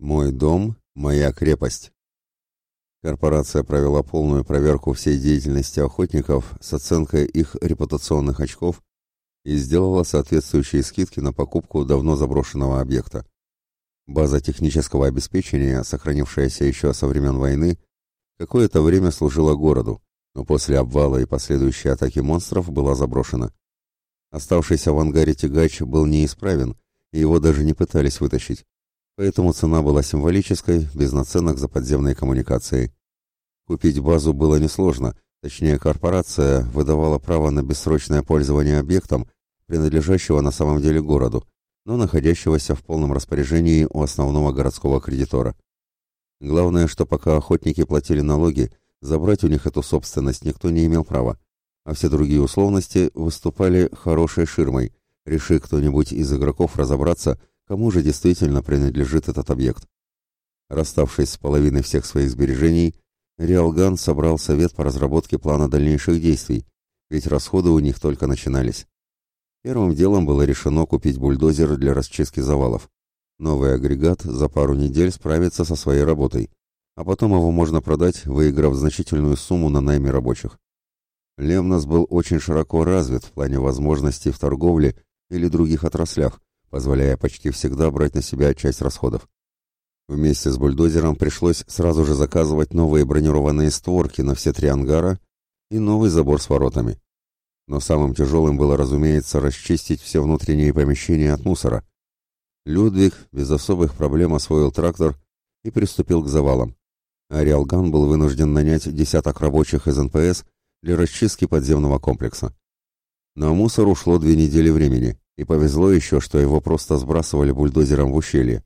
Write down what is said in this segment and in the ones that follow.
Мой дом – моя крепость. Корпорация провела полную проверку всей деятельности охотников с оценкой их репутационных очков и сделала соответствующие скидки на покупку давно заброшенного объекта. База технического обеспечения, сохранившаяся еще со времен войны, какое-то время служила городу, но после обвала и последующей атаки монстров была заброшена. Оставшийся в ангаре тягач был неисправен, и его даже не пытались вытащить поэтому цена была символической, без наценок за подземные коммуникации. Купить базу было несложно, точнее корпорация выдавала право на бессрочное пользование объектом, принадлежащего на самом деле городу, но находящегося в полном распоряжении у основного городского кредитора. Главное, что пока охотники платили налоги, забрать у них эту собственность никто не имел права, а все другие условности выступали хорошей ширмой, реши кто-нибудь из игроков разобраться – кому же действительно принадлежит этот объект. Расставшись с половиной всех своих сбережений, Риалган собрал совет по разработке плана дальнейших действий, ведь расходы у них только начинались. Первым делом было решено купить бульдозер для расчистки завалов. Новый агрегат за пару недель справится со своей работой, а потом его можно продать, выиграв значительную сумму на найме рабочих. Лемнос был очень широко развит в плане возможностей в торговле или других отраслях, позволяя почти всегда брать на себя часть расходов. Вместе с бульдозером пришлось сразу же заказывать новые бронированные створки на все три ангара и новый забор с воротами. Но самым тяжелым было, разумеется, расчистить все внутренние помещения от мусора. Людвиг без особых проблем освоил трактор и приступил к завалам. А Риалган был вынужден нанять десяток рабочих из НПС для расчистки подземного комплекса. На мусор ушло две недели времени, и повезло еще, что его просто сбрасывали бульдозером в ущелье.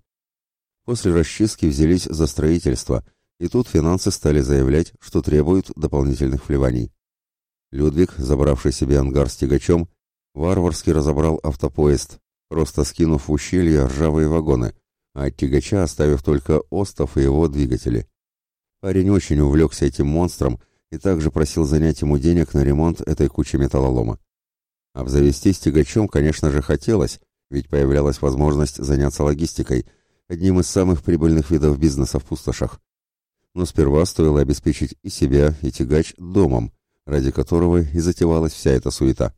После расчистки взялись за строительство, и тут финансы стали заявлять, что требуют дополнительных вливаний. Людвиг, забравший себе ангар с тягачом, варварски разобрал автопоезд, просто скинув в ущелье ржавые вагоны, а от тягача оставив только остов и его двигатели. Парень очень увлекся этим монстром и также просил занять ему денег на ремонт этой кучи металлолома. Обзавестись тягачом, конечно же, хотелось, ведь появлялась возможность заняться логистикой, одним из самых прибыльных видов бизнеса в пустошах. Но сперва стоило обеспечить и себя, и тягач домом, ради которого и затевалась вся эта суета.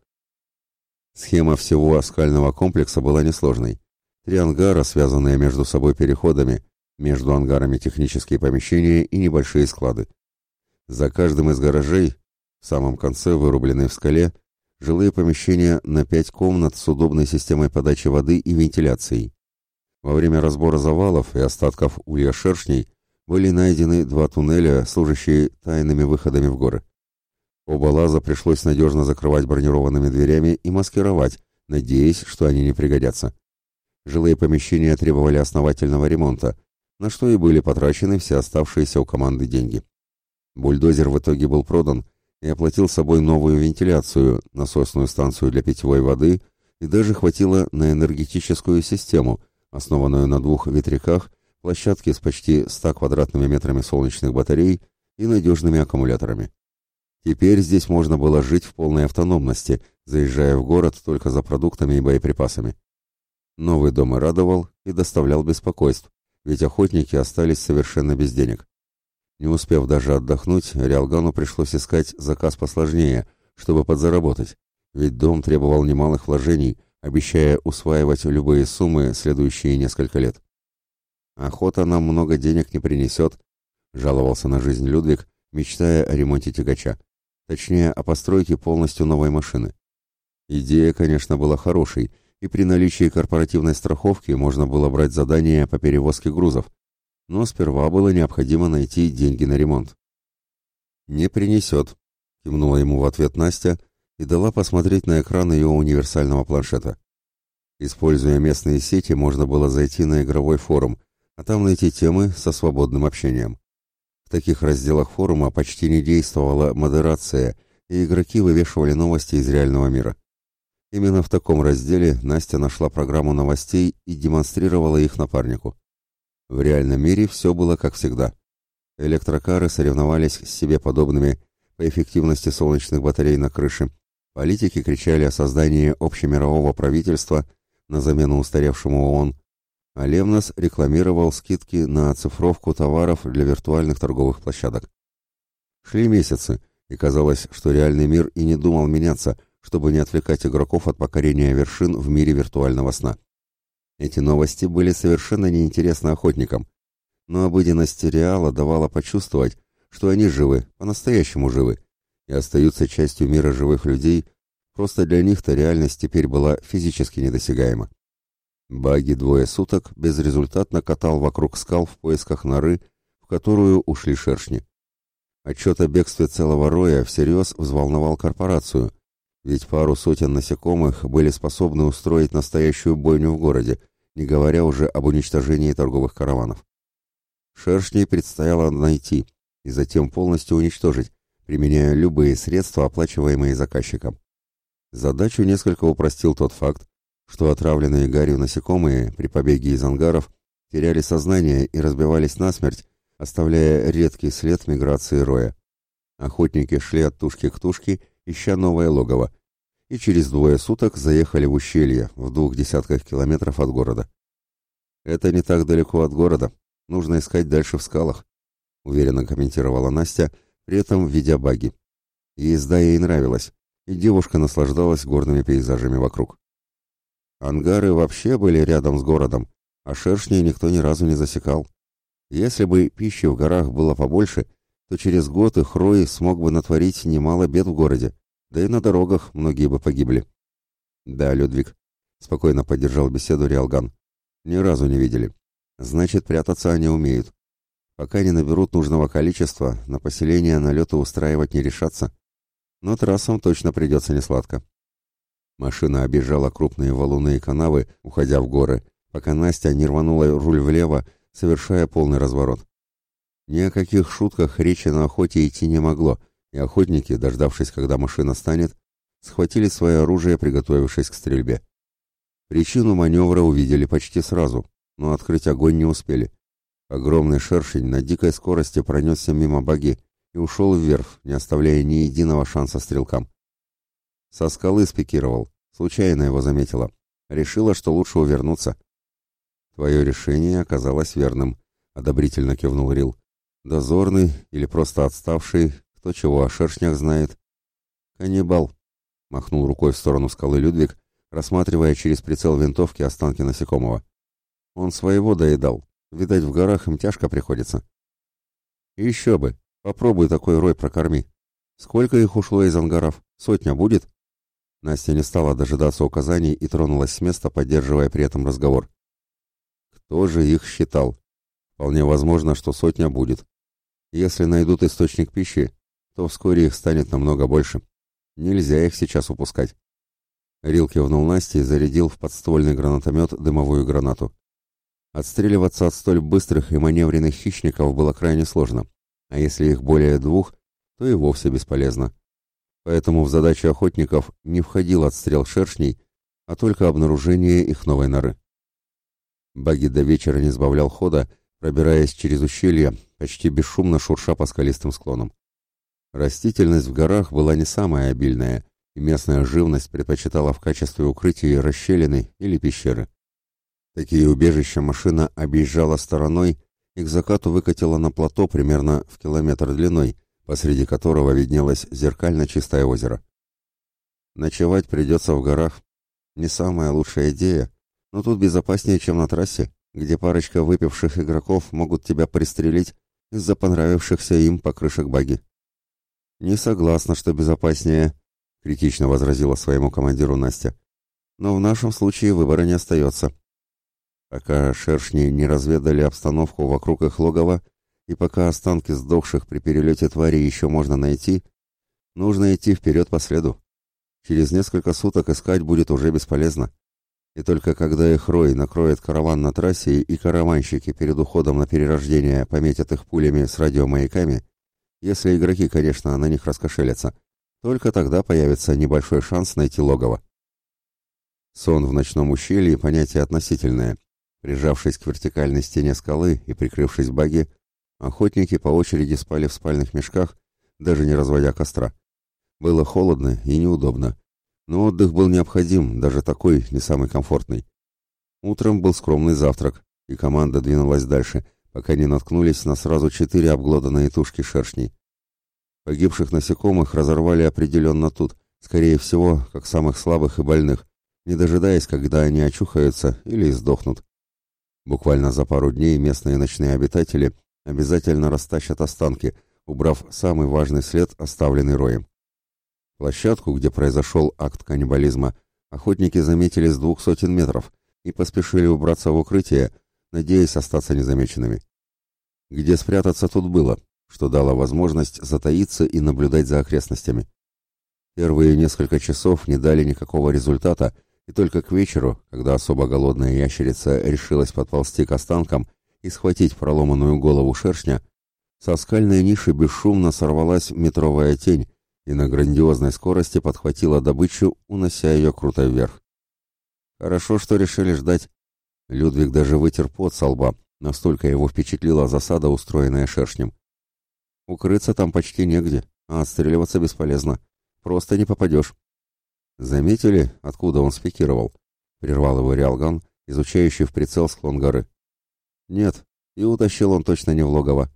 Схема всего скального комплекса была несложной. Три ангара, связанные между собой переходами, между ангарами технические помещения и небольшие склады. За каждым из гаражей, в самом конце вырубленный в скале, жилые помещения на пять комнат с удобной системой подачи воды и вентиляцией. Во время разбора завалов и остатков улья шершней были найдены два туннеля, служащие тайными выходами в горы. Оба лаза пришлось надежно закрывать бронированными дверями и маскировать, надеясь, что они не пригодятся. Жилые помещения требовали основательного ремонта, на что и были потрачены все оставшиеся у команды деньги. Бульдозер в итоге был продан, и оплатил собой новую вентиляцию, насосную станцию для питьевой воды и даже хватило на энергетическую систему, основанную на двух ветряках, площадке с почти 100 квадратными метрами солнечных батарей и надежными аккумуляторами. Теперь здесь можно было жить в полной автономности, заезжая в город только за продуктами и боеприпасами. Новый дом и радовал, и доставлял беспокойств, ведь охотники остались совершенно без денег. Не успев даже отдохнуть, Риалгану пришлось искать заказ посложнее, чтобы подзаработать, ведь дом требовал немалых вложений, обещая усваивать любые суммы следующие несколько лет. «Охота нам много денег не принесет», — жаловался на жизнь Людвиг, мечтая о ремонте тягача. Точнее, о постройке полностью новой машины. Идея, конечно, была хорошей, и при наличии корпоративной страховки можно было брать задания по перевозке грузов, но сперва было необходимо найти деньги на ремонт. «Не принесет», — кивнула ему в ответ Настя и дала посмотреть на экран ее универсального планшета. Используя местные сети, можно было зайти на игровой форум, а там найти темы со свободным общением. В таких разделах форума почти не действовала модерация, и игроки вывешивали новости из реального мира. Именно в таком разделе Настя нашла программу новостей и демонстрировала их напарнику. В реальном мире все было как всегда. Электрокары соревновались с себе подобными по эффективности солнечных батарей на крыше. Политики кричали о создании общемирового правительства на замену устаревшему ООН. а Лемнос рекламировал скидки на оцифровку товаров для виртуальных торговых площадок. Шли месяцы, и казалось, что реальный мир и не думал меняться, чтобы не отвлекать игроков от покорения вершин в мире виртуального сна. Эти новости были совершенно неинтересны охотникам, но обыденность реала давала почувствовать, что они живы, по-настоящему живы, и остаются частью мира живых людей, просто для них-то реальность теперь была физически недосягаема. Баги двое суток безрезультатно катал вокруг скал в поисках норы, в которую ушли шершни. Отчет о бегстве целого роя всерьез взволновал корпорацию, ведь пару сотен насекомых были способны устроить настоящую бойню в городе, не говоря уже об уничтожении торговых караванов. Шершней предстояло найти и затем полностью уничтожить, применяя любые средства, оплачиваемые заказчиком. Задачу несколько упростил тот факт, что отравленные гарью насекомые при побеге из ангаров теряли сознание и разбивались насмерть, оставляя редкий след миграции роя. Охотники шли от тушки к тушке, ища новое логово, и через двое суток заехали в ущелье в двух десятках километров от города. «Это не так далеко от города, нужно искать дальше в скалах», уверенно комментировала Настя, при этом ведя баги. Езда ей нравилась, и девушка наслаждалась горными пейзажами вокруг. Ангары вообще были рядом с городом, а шершней никто ни разу не засекал. Если бы пищи в горах было побольше, то через год их рой смог бы натворить немало бед в городе, да и на дорогах многие бы погибли. Да, Людвиг, спокойно поддержал беседу Риалган. Ни разу не видели. Значит, прятаться они умеют. Пока не наберут нужного количества, на поселение налеты устраивать не решатся. Но трассам точно придется несладко. Машина объезжала крупные валуны и канавы, уходя в горы, пока Настя не рванула руль влево, совершая полный разворот. Ни о каких шутках речи на охоте идти не могло, и охотники, дождавшись, когда машина станет, схватили свое оружие, приготовившись к стрельбе. Причину маневра увидели почти сразу, но открыть огонь не успели. Огромный шершень на дикой скорости пронесся мимо баги и ушел вверх, не оставляя ни единого шанса стрелкам. Со скалы спикировал. Случайно его заметила. Решила, что лучше увернуться. Твое решение оказалось верным, одобрительно кивнул Рил. Дозорный или просто отставший, кто чего о шершнях знает. Каннибал, махнул рукой в сторону скалы Людвиг, рассматривая через прицел винтовки останки насекомого. Он своего доедал. Видать, в горах им тяжко приходится. еще бы, попробуй такой рой прокорми. Сколько их ушло из ангаров? Сотня будет? Настя не стала дожидаться указаний и тронулась с места, поддерживая при этом разговор. Кто же их считал? Вполне возможно, что сотня будет. Если найдут источник пищи, то вскоре их станет намного больше. Нельзя их сейчас упускать. Рил кивнул Насте и зарядил в подствольный гранатомет дымовую гранату. Отстреливаться от столь быстрых и маневренных хищников было крайне сложно, а если их более двух, то и вовсе бесполезно поэтому в задачу охотников не входил отстрел шершней, а только обнаружение их новой норы. Баги до вечера не сбавлял хода, пробираясь через ущелье, почти бесшумно шурша по скалистым склонам. Растительность в горах была не самая обильная, и местная живность предпочитала в качестве укрытия расщелины или пещеры. Такие убежища машина объезжала стороной и к закату выкатила на плато примерно в километр длиной, посреди которого виднелось зеркально чистое озеро. Ночевать придется в горах. Не самая лучшая идея, но тут безопаснее, чем на трассе, где парочка выпивших игроков могут тебя пристрелить из-за понравившихся им покрышек баги. «Не согласна, что безопаснее», — критично возразила своему командиру Настя. «Но в нашем случае выбора не остается». Пока шершни не разведали обстановку вокруг их логова, и пока останки сдохших при перелете твари еще можно найти, нужно идти вперед по следу. Через несколько суток искать будет уже бесполезно. И только когда их рой накроет караван на трассе и караванщики перед уходом на перерождение пометят их пулями с радиомаяками, если игроки, конечно, на них раскошелятся, только тогда появится небольшой шанс найти логово. Сон в ночном ущелье – понятие относительное. Прижавшись к вертикальной стене скалы и прикрывшись баги, Охотники по очереди спали в спальных мешках, даже не разводя костра. Было холодно и неудобно, но отдых был необходим, даже такой, не самый комфортный. Утром был скромный завтрак, и команда двинулась дальше, пока не наткнулись на сразу четыре обглоданные тушки шершней. Погибших насекомых разорвали определенно тут, скорее всего, как самых слабых и больных, не дожидаясь, когда они очухаются или сдохнут. Буквально за пару дней местные ночные обитатели обязательно растащат останки, убрав самый важный след, оставленный роем. Площадку, где произошел акт каннибализма, охотники заметили с двух сотен метров и поспешили убраться в укрытие, надеясь остаться незамеченными. Где спрятаться тут было, что дало возможность затаиться и наблюдать за окрестностями. Первые несколько часов не дали никакого результата, и только к вечеру, когда особо голодная ящерица решилась подползти к останкам и схватить проломанную голову шершня, со скальной ниши бесшумно сорвалась метровая тень и на грандиозной скорости подхватила добычу, унося ее круто вверх. Хорошо, что решили ждать. Людвиг даже вытер пот со лба, настолько его впечатлила засада, устроенная шершнем. Укрыться там почти негде, а отстреливаться бесполезно. Просто не попадешь. Заметили, откуда он спикировал? Прервал его Риалган, изучающий в прицел склон горы. Нет, и утащил он точно не в логово.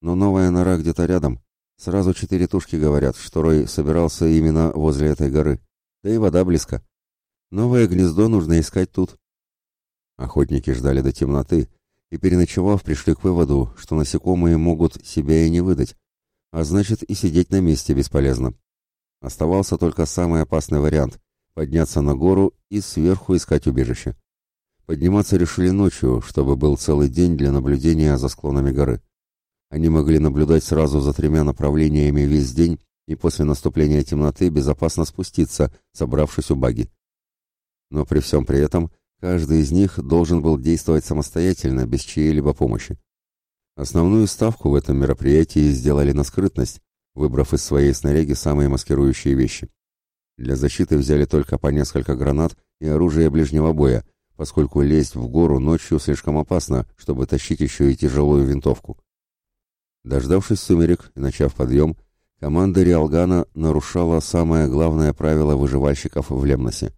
Но новая нора где-то рядом. Сразу четыре тушки говорят, что Рой собирался именно возле этой горы. Да и вода близко. Новое гнездо нужно искать тут. Охотники ждали до темноты и, переночевав, пришли к выводу, что насекомые могут себя и не выдать, а значит и сидеть на месте бесполезно. Оставался только самый опасный вариант — подняться на гору и сверху искать убежище. Подниматься решили ночью, чтобы был целый день для наблюдения за склонами горы. Они могли наблюдать сразу за тремя направлениями весь день и после наступления темноты безопасно спуститься, собравшись у баги. Но при всем при этом каждый из них должен был действовать самостоятельно, без чьей-либо помощи. Основную ставку в этом мероприятии сделали на скрытность, выбрав из своей снаряги самые маскирующие вещи. Для защиты взяли только по несколько гранат и оружие ближнего боя, поскольку лезть в гору ночью слишком опасно, чтобы тащить еще и тяжелую винтовку. Дождавшись сумерек и начав подъем, команда Риалгана нарушала самое главное правило выживальщиков в Лемносе.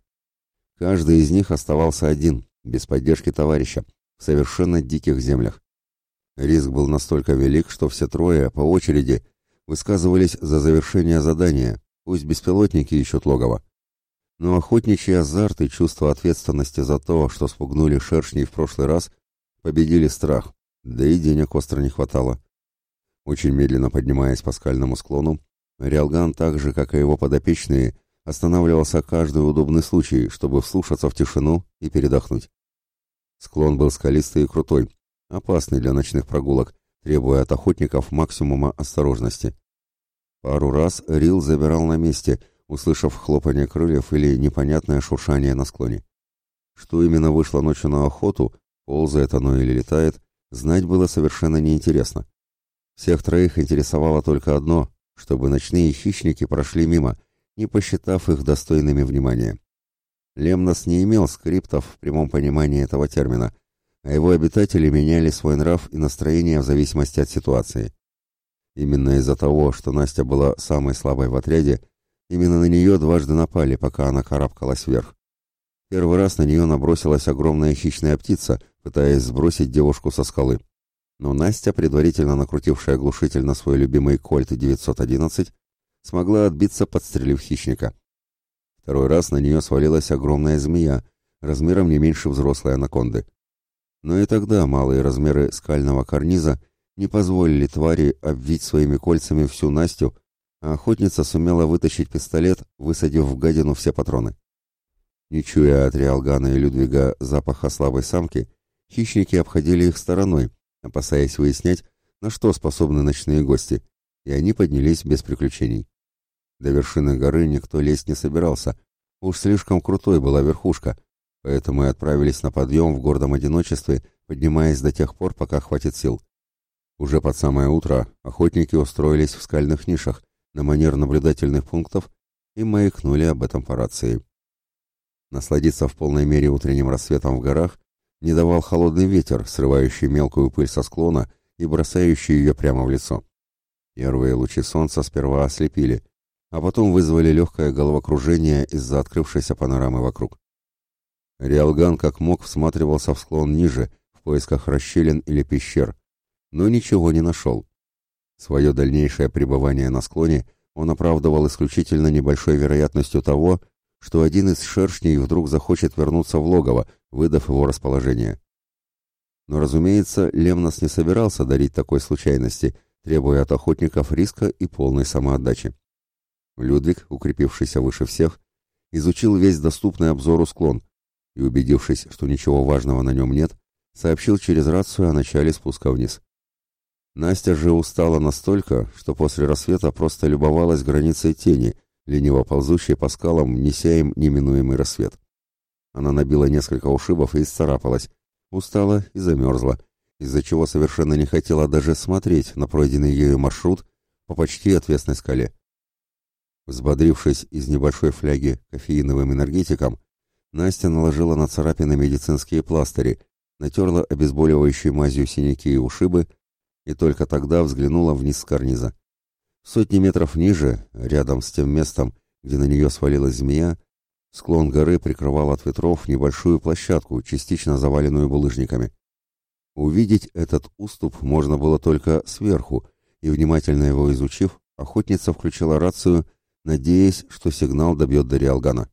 Каждый из них оставался один, без поддержки товарища, в совершенно диких землях. Риск был настолько велик, что все трое, по очереди, высказывались за завершение задания, пусть беспилотники ищут логово. Но охотничий азарт и чувство ответственности за то, что спугнули шершней в прошлый раз, победили страх, да и денег остро не хватало. Очень медленно поднимаясь по скальному склону, Риалган, так же, как и его подопечные, останавливался каждый удобный случай, чтобы вслушаться в тишину и передохнуть. Склон был скалистый и крутой, опасный для ночных прогулок, требуя от охотников максимума осторожности. Пару раз Рил забирал на месте, услышав хлопанье крыльев или непонятное шуршание на склоне. Что именно вышло ночью на охоту, ползает оно или летает, знать было совершенно неинтересно. Всех троих интересовало только одно, чтобы ночные хищники прошли мимо, не посчитав их достойными внимания. Лемнос не имел скриптов в прямом понимании этого термина, а его обитатели меняли свой нрав и настроение в зависимости от ситуации. Именно из-за того, что Настя была самой слабой в отряде, именно на нее дважды напали, пока она карабкалась вверх. Первый раз на нее набросилась огромная хищная птица, пытаясь сбросить девушку со скалы. Но Настя, предварительно накрутившая глушитель на свой любимый Кольт 911, смогла отбиться, подстрелив хищника. Второй раз на нее свалилась огромная змея, размером не меньше взрослой анаконды. Но и тогда малые размеры скального карниза не позволили твари обвить своими кольцами всю Настю, а охотница сумела вытащить пистолет, высадив в гадину все патроны. Не чуя от Риалгана и Людвига запаха слабой самки, хищники обходили их стороной, опасаясь выяснять, на что способны ночные гости, и они поднялись без приключений. До вершины горы никто лезть не собирался. Уж слишком крутой была верхушка, поэтому и отправились на подъем в гордом одиночестве, поднимаясь до тех пор, пока хватит сил. Уже под самое утро охотники устроились в скальных нишах на манер наблюдательных пунктов и маякнули об этом по рации. Насладиться в полной мере утренним рассветом в горах не давал холодный ветер, срывающий мелкую пыль со склона и бросающий ее прямо в лицо. Первые лучи солнца сперва ослепили, а потом вызвали легкое головокружение из-за открывшейся панорамы вокруг. Риалган как мог всматривался в склон ниже, в поисках расщелин или пещер, но ничего не нашел. Свое дальнейшее пребывание на склоне он оправдывал исключительно небольшой вероятностью того, что один из шершней вдруг захочет вернуться в логово, выдав его расположение. Но, разумеется, Лемнос не собирался дарить такой случайности, требуя от охотников риска и полной самоотдачи. Людвиг, укрепившийся выше всех, изучил весь доступный обзору склон и, убедившись, что ничего важного на нем нет, сообщил через рацию о начале спуска вниз. Настя же устала настолько, что после рассвета просто любовалась границей тени, лениво ползущей по скалам, неся им неминуемый рассвет. Она набила несколько ушибов и исцарапалась, устала и замерзла, из-за чего совершенно не хотела даже смотреть на пройденный ею маршрут по почти отвесной скале. Взбодрившись из небольшой фляги кофеиновым энергетиком, Настя наложила на царапины медицинские пластыри, натерла обезболивающей мазью синяки и ушибы и только тогда взглянула вниз с карниза. Сотни метров ниже, рядом с тем местом, где на нее свалилась змея, склон горы прикрывал от ветров небольшую площадку, частично заваленную булыжниками. Увидеть этот уступ можно было только сверху, и, внимательно его изучив, охотница включила рацию, надеясь, что сигнал добьет до Риалгана.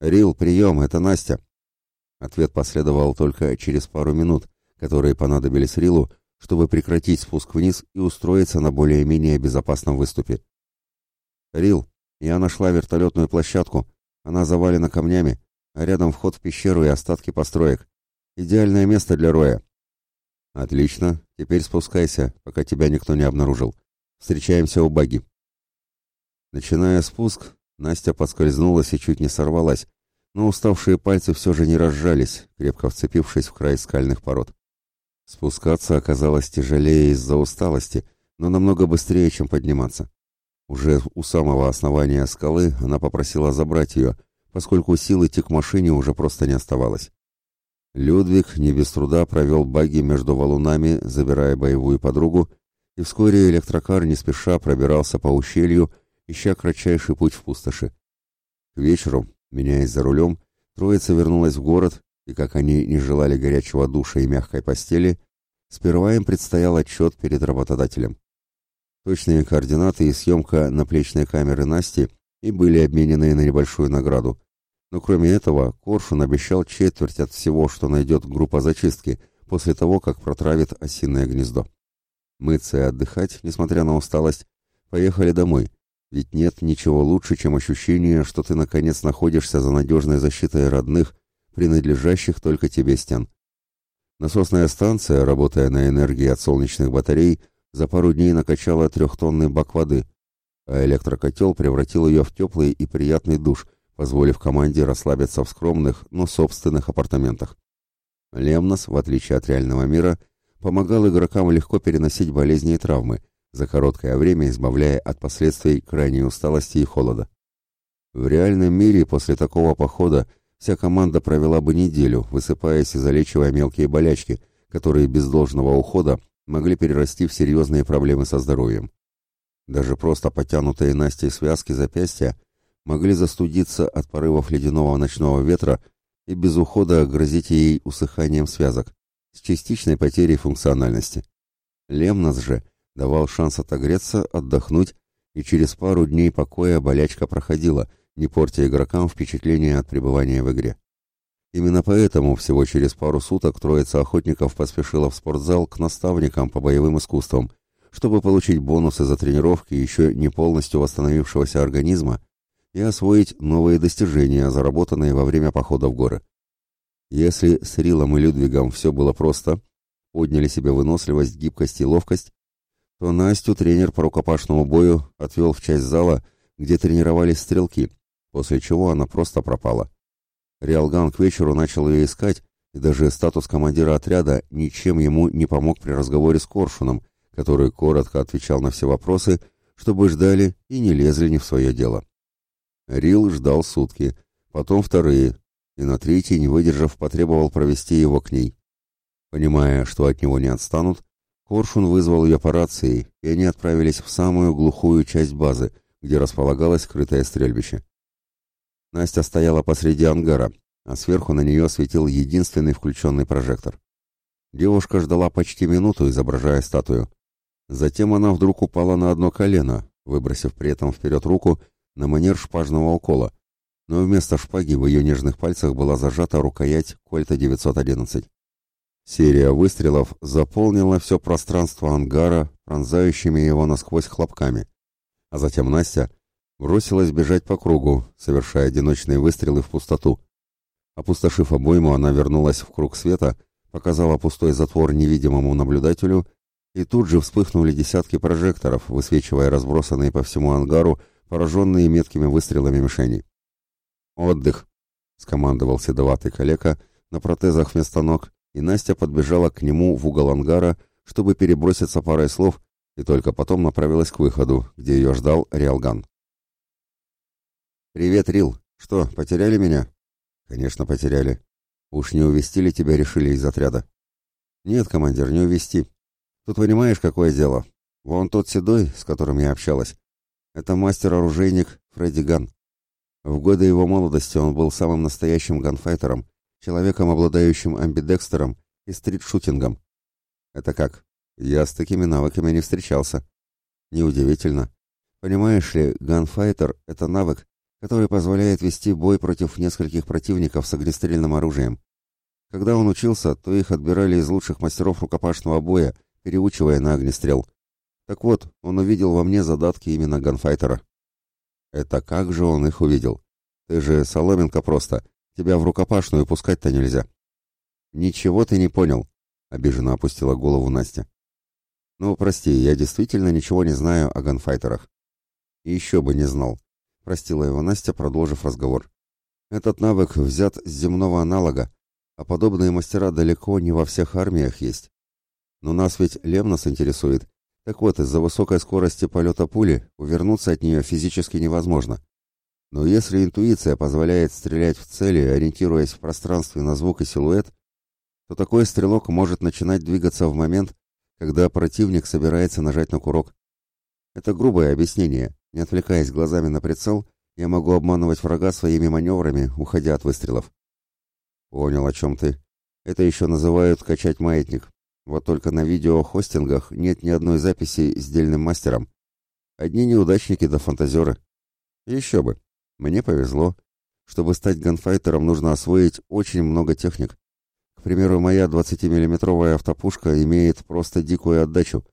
«Рил, прием, это Настя!» Ответ последовал только через пару минут, которые понадобились Рилу, чтобы прекратить спуск вниз и устроиться на более-менее безопасном выступе. «Рил, я нашла вертолетную площадку. Она завалена камнями, а рядом вход в пещеру и остатки построек. Идеальное место для роя». «Отлично. Теперь спускайся, пока тебя никто не обнаружил. Встречаемся у баги». Начиная спуск, Настя поскользнулась и чуть не сорвалась, но уставшие пальцы все же не разжались, крепко вцепившись в край скальных пород. Спускаться оказалось тяжелее из-за усталости, но намного быстрее, чем подниматься. Уже у самого основания скалы она попросила забрать ее, поскольку сил идти к машине уже просто не оставалось. Людвиг не без труда провел баги между валунами, забирая боевую подругу, и вскоре электрокар не спеша пробирался по ущелью, ища кратчайший путь в пустоши. К вечеру, меняясь за рулем, троица вернулась в город и как они не желали горячего душа и мягкой постели, сперва им предстоял отчет перед работодателем. Точные координаты и съемка наплечной камеры Насти и были обменены на небольшую награду. Но кроме этого, Коршун обещал четверть от всего, что найдет группа зачистки, после того, как протравит осиное гнездо. Мыться и отдыхать, несмотря на усталость, поехали домой, ведь нет ничего лучше, чем ощущение, что ты наконец находишься за надежной защитой родных принадлежащих только тебе стен. Насосная станция, работая на энергии от солнечных батарей, за пару дней накачала трехтонный бак воды, а электрокотел превратил ее в теплый и приятный душ, позволив команде расслабиться в скромных, но собственных апартаментах. Лемнос, в отличие от реального мира, помогал игрокам легко переносить болезни и травмы, за короткое время избавляя от последствий крайней усталости и холода. В реальном мире после такого похода вся команда провела бы неделю, высыпаясь и залечивая мелкие болячки, которые без должного ухода могли перерасти в серьезные проблемы со здоровьем. Даже просто потянутые Настей связки запястья могли застудиться от порывов ледяного ночного ветра и без ухода грозить ей усыханием связок, с частичной потерей функциональности. Лемнос же давал шанс отогреться, отдохнуть, и через пару дней покоя болячка проходила, не портя игрокам впечатление от пребывания в игре. Именно поэтому всего через пару суток троица охотников поспешила в спортзал к наставникам по боевым искусствам, чтобы получить бонусы за тренировки еще не полностью восстановившегося организма и освоить новые достижения, заработанные во время похода в горы. Если с Рилом и Людвигом все было просто, подняли себе выносливость, гибкость и ловкость, то Настю тренер по рукопашному бою отвел в часть зала, где тренировались стрелки, после чего она просто пропала. Риалган к вечеру начал ее искать, и даже статус командира отряда ничем ему не помог при разговоре с Коршуном, который коротко отвечал на все вопросы, чтобы ждали и не лезли не в свое дело. Рил ждал сутки, потом вторые, и на третий, не выдержав, потребовал провести его к ней. Понимая, что от него не отстанут, Коршун вызвал ее по рации, и они отправились в самую глухую часть базы, где располагалось скрытое стрельбище. Настя стояла посреди ангара, а сверху на нее светил единственный включенный прожектор. Девушка ждала почти минуту, изображая статую. Затем она вдруг упала на одно колено, выбросив при этом вперед руку на манер шпажного укола, но вместо шпаги в ее нежных пальцах была зажата рукоять Кольта 911. Серия выстрелов заполнила все пространство ангара, пронзающими его насквозь хлопками. А затем Настя бросилась бежать по кругу, совершая одиночные выстрелы в пустоту. Опустошив обойму, она вернулась в круг света, показала пустой затвор невидимому наблюдателю, и тут же вспыхнули десятки прожекторов, высвечивая разбросанные по всему ангару пораженные меткими выстрелами мишени. «Отдых!» — скомандовал седоватый калека на протезах вместо ног, и Настя подбежала к нему в угол ангара, чтобы переброситься парой слов, и только потом направилась к выходу, где ее ждал Риалган. «Привет, Рил. Что, потеряли меня?» «Конечно, потеряли. Уж не увести ли тебя решили из отряда?» «Нет, командир, не увести. Тут понимаешь, какое дело? Вон тот седой, с которым я общалась, это мастер-оружейник Фредди Ган. В годы его молодости он был самым настоящим ганфайтером, человеком, обладающим амбидекстером и стрит-шутингом. Это как? Я с такими навыками не встречался. Неудивительно. Понимаешь ли, ганфайтер — это навык, который позволяет вести бой против нескольких противников с огнестрельным оружием. Когда он учился, то их отбирали из лучших мастеров рукопашного боя, переучивая на огнестрел. Так вот, он увидел во мне задатки именно ганфайтера. Это как же он их увидел? Ты же соломинка просто. Тебя в рукопашную пускать-то нельзя. Ничего ты не понял, обиженно опустила голову Настя. Ну, прости, я действительно ничего не знаю о ганфайтерах. еще бы не знал, простила его Настя, продолжив разговор. Этот навык взят с земного аналога, а подобные мастера далеко не во всех армиях есть. Но нас ведь Лемнос интересует, так вот, из-за высокой скорости полета пули увернуться от нее физически невозможно. Но если интуиция позволяет стрелять в цели, ориентируясь в пространстве на звук и силуэт, то такой стрелок может начинать двигаться в момент, когда противник собирается нажать на курок. Это грубое объяснение. Не отвлекаясь глазами на прицел, я могу обманывать врага своими маневрами, уходя от выстрелов. Понял, о чем ты. Это еще называют качать маятник. Вот только на видеохостингах нет ни одной записи с дельным мастером. Одни неудачники да фантазеры. Еще бы. Мне повезло. Чтобы стать ганфайтером, нужно освоить очень много техник. К примеру, моя 20-миллиметровая автопушка имеет просто дикую отдачу,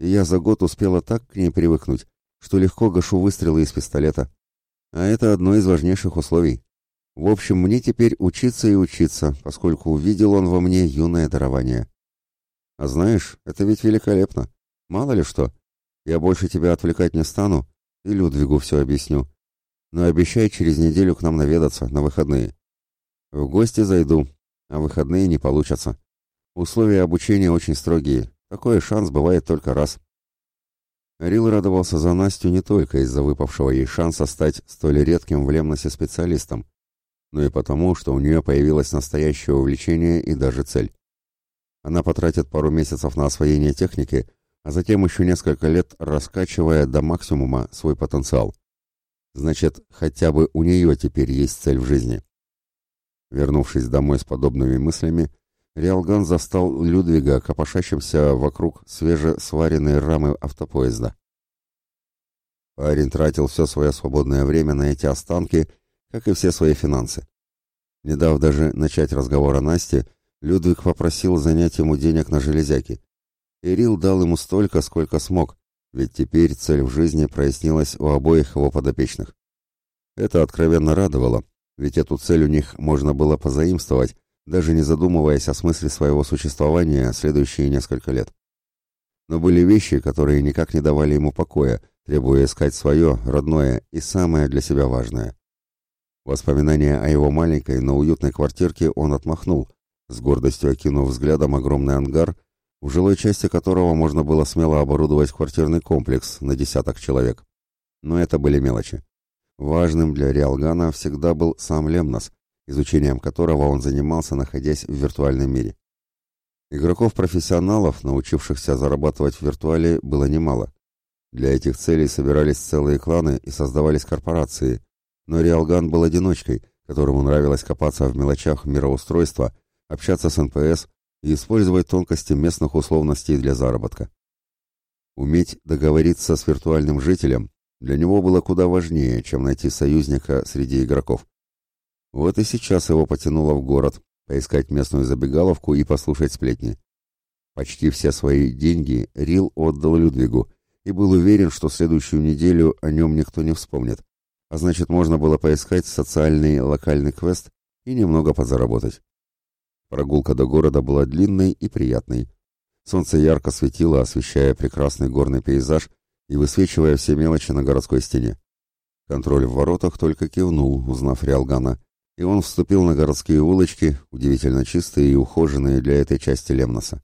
и я за год успела так к ней привыкнуть, что легко гашу выстрелы из пистолета. А это одно из важнейших условий. В общем, мне теперь учиться и учиться, поскольку увидел он во мне юное дарование. А знаешь, это ведь великолепно. Мало ли что. Я больше тебя отвлекать не стану и Людвигу все объясню. Но обещай через неделю к нам наведаться на выходные. В гости зайду, а выходные не получатся. Условия обучения очень строгие. Такой шанс бывает только раз. Рил радовался за Настю не только из-за выпавшего ей шанса стать столь редким в Лемносе специалистом, но и потому, что у нее появилось настоящее увлечение и даже цель. Она потратит пару месяцев на освоение техники, а затем еще несколько лет раскачивая до максимума свой потенциал. Значит, хотя бы у нее теперь есть цель в жизни. Вернувшись домой с подобными мыслями, Риалган застал Людвига, копошащимся вокруг свежесваренной рамы автопоезда. Парень тратил все свое свободное время на эти останки, как и все свои финансы. Не дав даже начать разговор о Насте, Людвиг попросил занять ему денег на железяки. Ирил дал ему столько, сколько смог, ведь теперь цель в жизни прояснилась у обоих его подопечных. Это откровенно радовало, ведь эту цель у них можно было позаимствовать, даже не задумываясь о смысле своего существования следующие несколько лет. Но были вещи, которые никак не давали ему покоя, требуя искать свое, родное и самое для себя важное. Воспоминания о его маленькой, но уютной квартирке он отмахнул – с гордостью окинув взглядом огромный ангар, в жилой части которого можно было смело оборудовать квартирный комплекс на десяток человек. Но это были мелочи. Важным для Риалгана всегда был сам Лемнос, изучением которого он занимался, находясь в виртуальном мире. Игроков-профессионалов, научившихся зарабатывать в виртуале, было немало. Для этих целей собирались целые кланы и создавались корпорации, но Риалган был одиночкой, которому нравилось копаться в мелочах мироустройства общаться с НПС, и использовать тонкости местных условностей для заработка. Уметь договориться с виртуальным жителем для него было куда важнее, чем найти союзника среди игроков. Вот и сейчас его потянуло в город, поискать местную забегаловку и послушать сплетни. Почти все свои деньги Рил отдал Людвигу и был уверен, что следующую неделю о нем никто не вспомнит, а значит можно было поискать социальный локальный квест и немного подзаработать. Прогулка до города была длинной и приятной. Солнце ярко светило, освещая прекрасный горный пейзаж и высвечивая все мелочи на городской стене. Контроль в воротах только кивнул, узнав Риалгана, и он вступил на городские улочки, удивительно чистые и ухоженные для этой части Лемноса.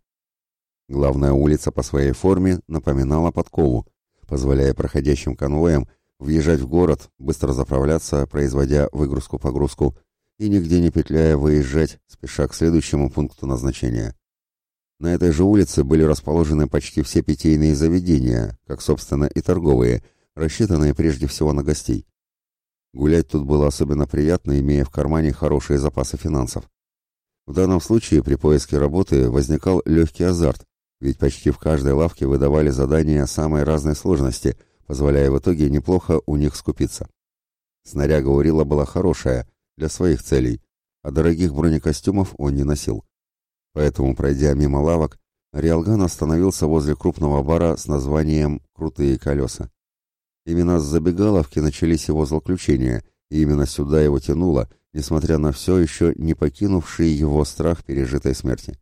Главная улица по своей форме напоминала подкову, позволяя проходящим конвоям въезжать в город, быстро заправляться, производя выгрузку-погрузку, и нигде не петляя выезжать, спеша к следующему пункту назначения. На этой же улице были расположены почти все питейные заведения, как, собственно, и торговые, рассчитанные прежде всего на гостей. Гулять тут было особенно приятно, имея в кармане хорошие запасы финансов. В данном случае при поиске работы возникал легкий азарт, ведь почти в каждой лавке выдавали задания самой разной сложности, позволяя в итоге неплохо у них скупиться. Снаряга у Рила была хорошая, для своих целей, а дорогих бронекостюмов он не носил. Поэтому, пройдя мимо лавок, Риалган остановился возле крупного бара с названием «Крутые колеса». Именно с забегаловки начались его злоключения, и именно сюда его тянуло, несмотря на все еще не покинувший его страх пережитой смерти.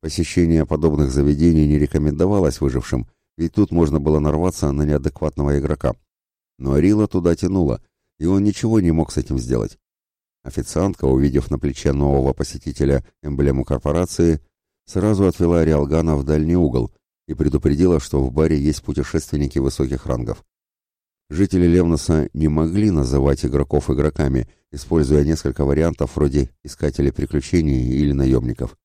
Посещение подобных заведений не рекомендовалось выжившим, ведь тут можно было нарваться на неадекватного игрока. Но Рила туда тянуло, и он ничего не мог с этим сделать. Официантка, увидев на плече нового посетителя эмблему корпорации, сразу отвела Риалгана в дальний угол и предупредила, что в баре есть путешественники высоких рангов. Жители Левноса не могли называть игроков игроками, используя несколько вариантов вроде искателей приключений или наемников.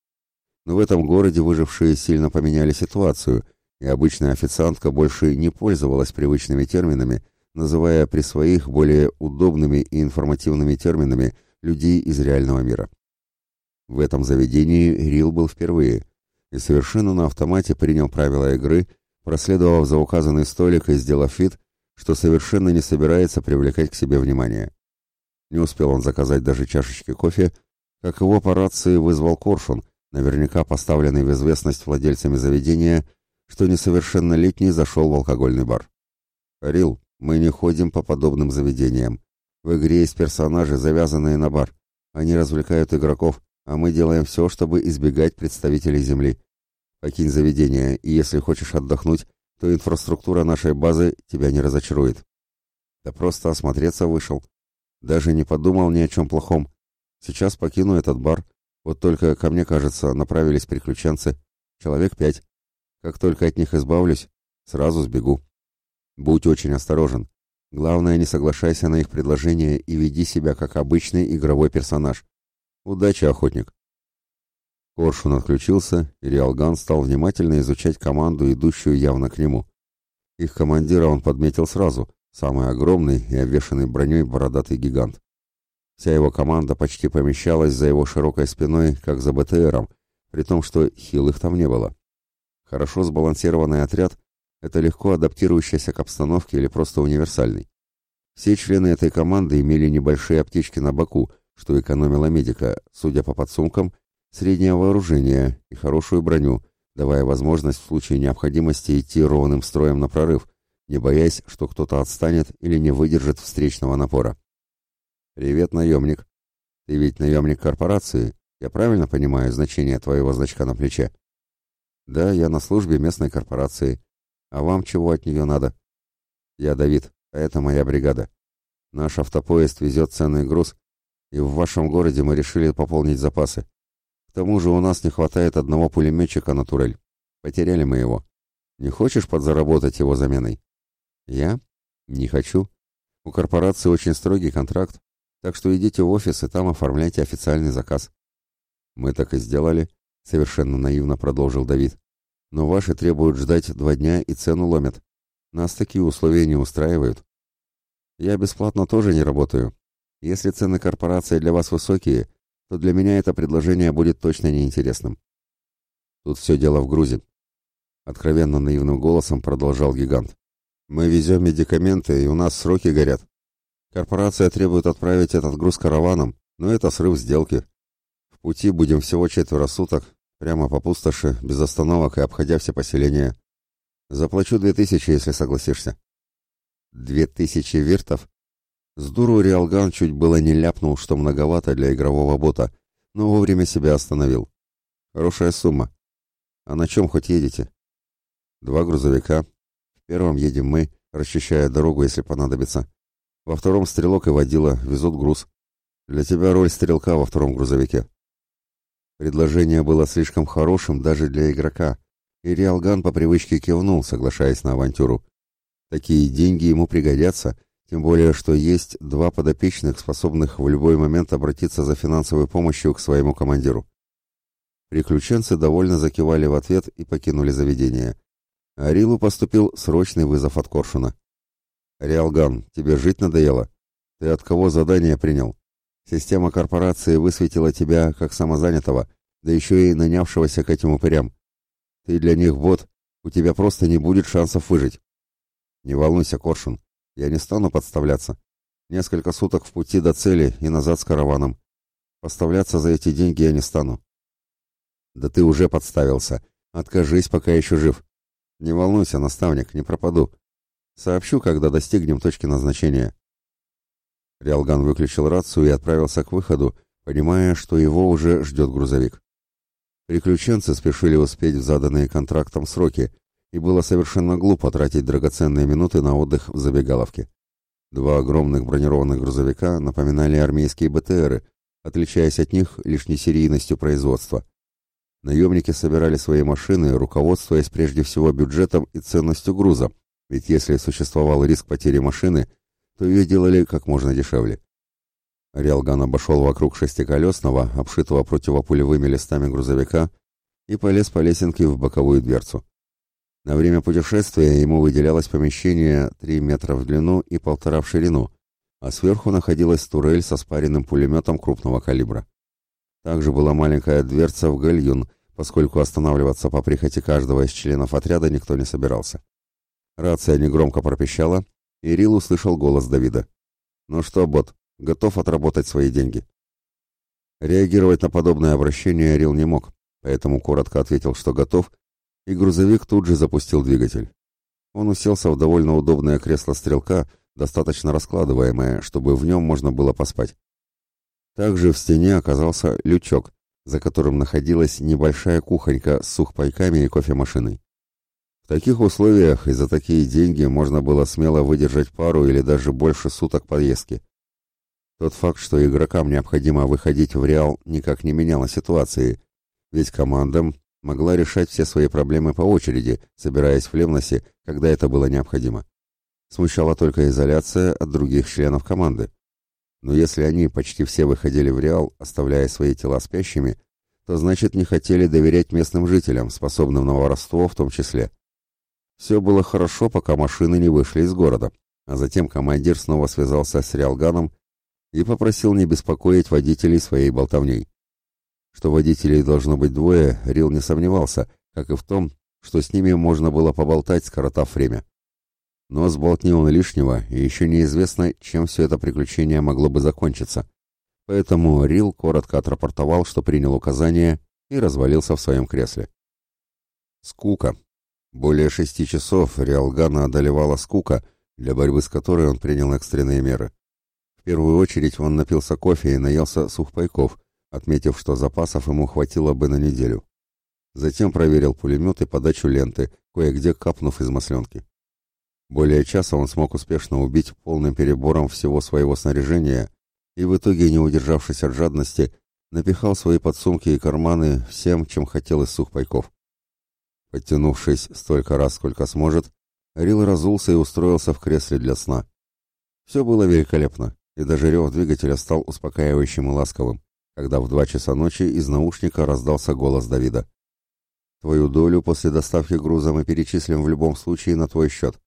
Но в этом городе выжившие сильно поменяли ситуацию, и обычная официантка больше не пользовалась привычными терминами, называя при своих более удобными и информативными терминами людей из реального мира. В этом заведении Рил был впервые и совершенно на автомате принял правила игры, проследовав за указанный столик и сделав вид, что совершенно не собирается привлекать к себе внимание. Не успел он заказать даже чашечки кофе, как его по рации вызвал Коршун, наверняка поставленный в известность владельцами заведения, что несовершеннолетний зашел в алкогольный бар. «Рил, мы не ходим по подобным заведениям. В игре есть персонажи, завязанные на бар. Они развлекают игроков, а мы делаем все, чтобы избегать представителей Земли. Покинь заведение, и если хочешь отдохнуть, то инфраструктура нашей базы тебя не разочарует. Да просто осмотреться вышел. Даже не подумал ни о чем плохом. Сейчас покину этот бар. Вот только, ко мне кажется, направились приключенцы. Человек пять. Как только от них избавлюсь, сразу сбегу. Будь очень осторожен. Главное, не соглашайся на их предложение и веди себя как обычный игровой персонаж. Удачи, охотник. Коршун отключился, и Риалган стал внимательно изучать команду, идущую явно к нему. Их командира он подметил сразу, самый огромный и обвешанный броней бородатый гигант. Вся его команда почти помещалась за его широкой спиной, как за БТРом, при том, что хилых там не было. Хорошо сбалансированный отряд это легко адаптирующийся к обстановке или просто универсальный. Все члены этой команды имели небольшие аптечки на боку, что экономило медика, судя по подсумкам, среднее вооружение и хорошую броню, давая возможность в случае необходимости идти ровным строем на прорыв, не боясь, что кто-то отстанет или не выдержит встречного напора. «Привет, наемник. Ты ведь наемник корпорации. Я правильно понимаю значение твоего значка на плече?» «Да, я на службе местной корпорации. А вам чего от нее надо? Я Давид, а это моя бригада. Наш автопоезд везет ценный груз, и в вашем городе мы решили пополнить запасы. Тому же у нас не хватает одного пулеметчика на турель. Потеряли мы его. Не хочешь подзаработать его заменой? Я? Не хочу. У корпорации очень строгий контракт, так что идите в офис и там оформляйте официальный заказ. Мы так и сделали, совершенно наивно продолжил Давид. Но ваши требуют ждать два дня и цену ломят. Нас такие условия не устраивают. Я бесплатно тоже не работаю. Если цены корпорации для вас высокие, то для меня это предложение будет точно неинтересным. Тут все дело в грузе. Откровенно наивным голосом продолжал гигант. Мы везем медикаменты, и у нас сроки горят. Корпорация требует отправить этот груз караваном, но это срыв сделки. В пути будем всего четверо суток, прямо по пустоши, без остановок и обходя все поселения. Заплачу две тысячи, если согласишься. Две тысячи виртов? С дуру Риалган чуть было не ляпнул, что многовато для игрового бота, но вовремя себя остановил. Хорошая сумма. А на чем хоть едете? Два грузовика. В первом едем мы, расчищая дорогу, если понадобится. Во втором стрелок и водила везут груз. Для тебя роль стрелка во втором грузовике. Предложение было слишком хорошим даже для игрока, и Риалган по привычке кивнул, соглашаясь на авантюру. Такие деньги ему пригодятся, тем более, что есть два подопечных, способных в любой момент обратиться за финансовой помощью к своему командиру. Приключенцы довольно закивали в ответ и покинули заведение. Арилу поступил срочный вызов от Коршуна. «Риалган, тебе жить надоело? Ты от кого задание принял? Система корпорации высветила тебя как самозанятого, да еще и нанявшегося к этим упырям. Ты для них бот, у тебя просто не будет шансов выжить. Не волнуйся, Коршун, я не стану подставляться. Несколько суток в пути до цели и назад с караваном. Поставляться за эти деньги я не стану. Да ты уже подставился. Откажись, пока еще жив. Не волнуйся, наставник, не пропаду. Сообщу, когда достигнем точки назначения. Риалган выключил рацию и отправился к выходу, понимая, что его уже ждет грузовик. Приключенцы спешили успеть в заданные контрактом сроки, и было совершенно глупо тратить драгоценные минуты на отдых в забегаловке. Два огромных бронированных грузовика напоминали армейские БТРы, отличаясь от них лишь несерийностью производства. Наемники собирали свои машины, руководствуясь прежде всего бюджетом и ценностью груза, ведь если существовал риск потери машины, то ее делали как можно дешевле. Риалган обошел вокруг шестиколесного, обшитого противопулевыми листами грузовика, и полез по лесенке в боковую дверцу. На время путешествия ему выделялось помещение 3 метра в длину и полтора в ширину, а сверху находилась турель со спаренным пулеметом крупного калибра. Также была маленькая дверца в гальюн, поскольку останавливаться по прихоти каждого из членов отряда никто не собирался. Рация негромко пропищала, и Рил услышал голос Давида. «Ну что, бот, готов отработать свои деньги. Реагировать на подобное обращение Рил не мог, поэтому коротко ответил, что готов, и грузовик тут же запустил двигатель. Он уселся в довольно удобное кресло стрелка, достаточно раскладываемое, чтобы в нем можно было поспать. Также в стене оказался лючок, за которым находилась небольшая кухонька с сухпайками и кофемашиной. В таких условиях и за такие деньги можно было смело выдержать пару или даже больше суток поездки. Тот факт, что игрокам необходимо выходить в Реал, никак не меняло ситуации, ведь командам могла решать все свои проблемы по очереди, собираясь в Лемносе, когда это было необходимо. Смущала только изоляция от других членов команды. Но если они почти все выходили в Реал, оставляя свои тела спящими, то значит не хотели доверять местным жителям, способным на воровство в том числе. Все было хорошо, пока машины не вышли из города, а затем командир снова связался с Реалганом и попросил не беспокоить водителей своей болтовней. Что водителей должно быть двое, Рил не сомневался, как и в том, что с ними можно было поболтать, скоротав время. Но сболтнил он лишнего, и еще неизвестно, чем все это приключение могло бы закончиться. Поэтому Рил коротко отрапортовал, что принял указание, и развалился в своем кресле. Скука. Более шести часов Риалгана одолевала скука, для борьбы с которой он принял экстренные меры первую очередь он напился кофе и наелся сухпайков, отметив, что запасов ему хватило бы на неделю. Затем проверил пулемет и подачу ленты, кое-где капнув из масленки. Более часа он смог успешно убить полным перебором всего своего снаряжения и в итоге, не удержавшись от жадности, напихал свои подсумки и карманы всем, чем хотел из сухпайков. Подтянувшись столько раз, сколько сможет, Рил разулся и устроился в кресле для сна. Все было великолепно и даже рев двигателя стал успокаивающим и ласковым, когда в два часа ночи из наушника раздался голос Давида. «Твою долю после доставки груза мы перечислим в любом случае на твой счет.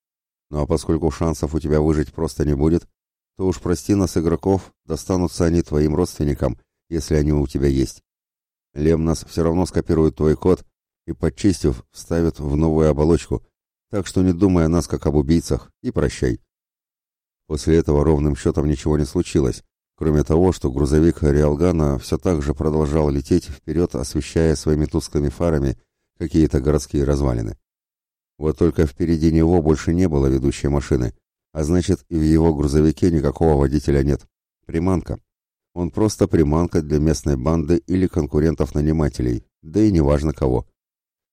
Ну а поскольку шансов у тебя выжить просто не будет, то уж прости нас, игроков, достанутся они твоим родственникам, если они у тебя есть. Лем нас все равно скопирует твой код, и, подчистив, вставят в новую оболочку, так что не думай о нас как об убийцах, и прощай. После этого ровным счетом ничего не случилось, кроме того, что грузовик Риалгана все так же продолжал лететь вперед, освещая своими тусклыми фарами какие-то городские развалины. Вот только впереди него больше не было ведущей машины, а значит и в его грузовике никакого водителя нет. Приманка. Он просто приманка для местной банды или конкурентов-нанимателей, да и неважно кого.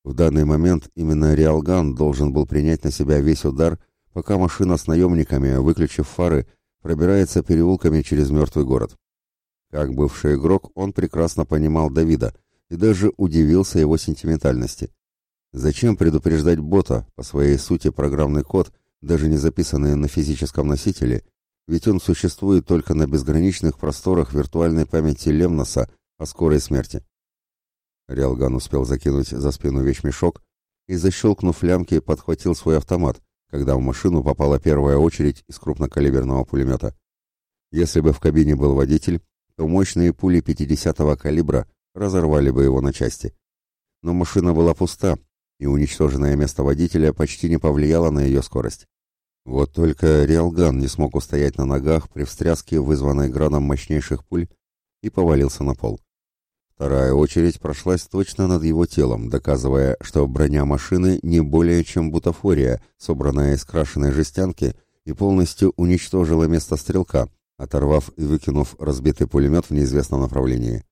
В данный момент именно Риалган должен был принять на себя весь удар, пока машина с наемниками, выключив фары, пробирается переулками через мертвый город. Как бывший игрок, он прекрасно понимал Давида и даже удивился его сентиментальности. Зачем предупреждать бота, по своей сути программный код, даже не записанный на физическом носителе, ведь он существует только на безграничных просторах виртуальной памяти Лемноса о скорой смерти. Риалган успел закинуть за спину вещмешок и, защелкнув лямки, подхватил свой автомат, когда в машину попала первая очередь из крупнокалиберного пулемета. Если бы в кабине был водитель, то мощные пули 50-го калибра разорвали бы его на части. Но машина была пуста, и уничтоженное место водителя почти не повлияло на ее скорость. Вот только Риалган не смог устоять на ногах при встряске, вызванной градом мощнейших пуль, и повалился на пол. Вторая очередь прошлась точно над его телом, доказывая, что броня машины не более чем бутафория, собранная из крашеной жестянки, и полностью уничтожила место стрелка, оторвав и выкинув разбитый пулемет в неизвестном направлении.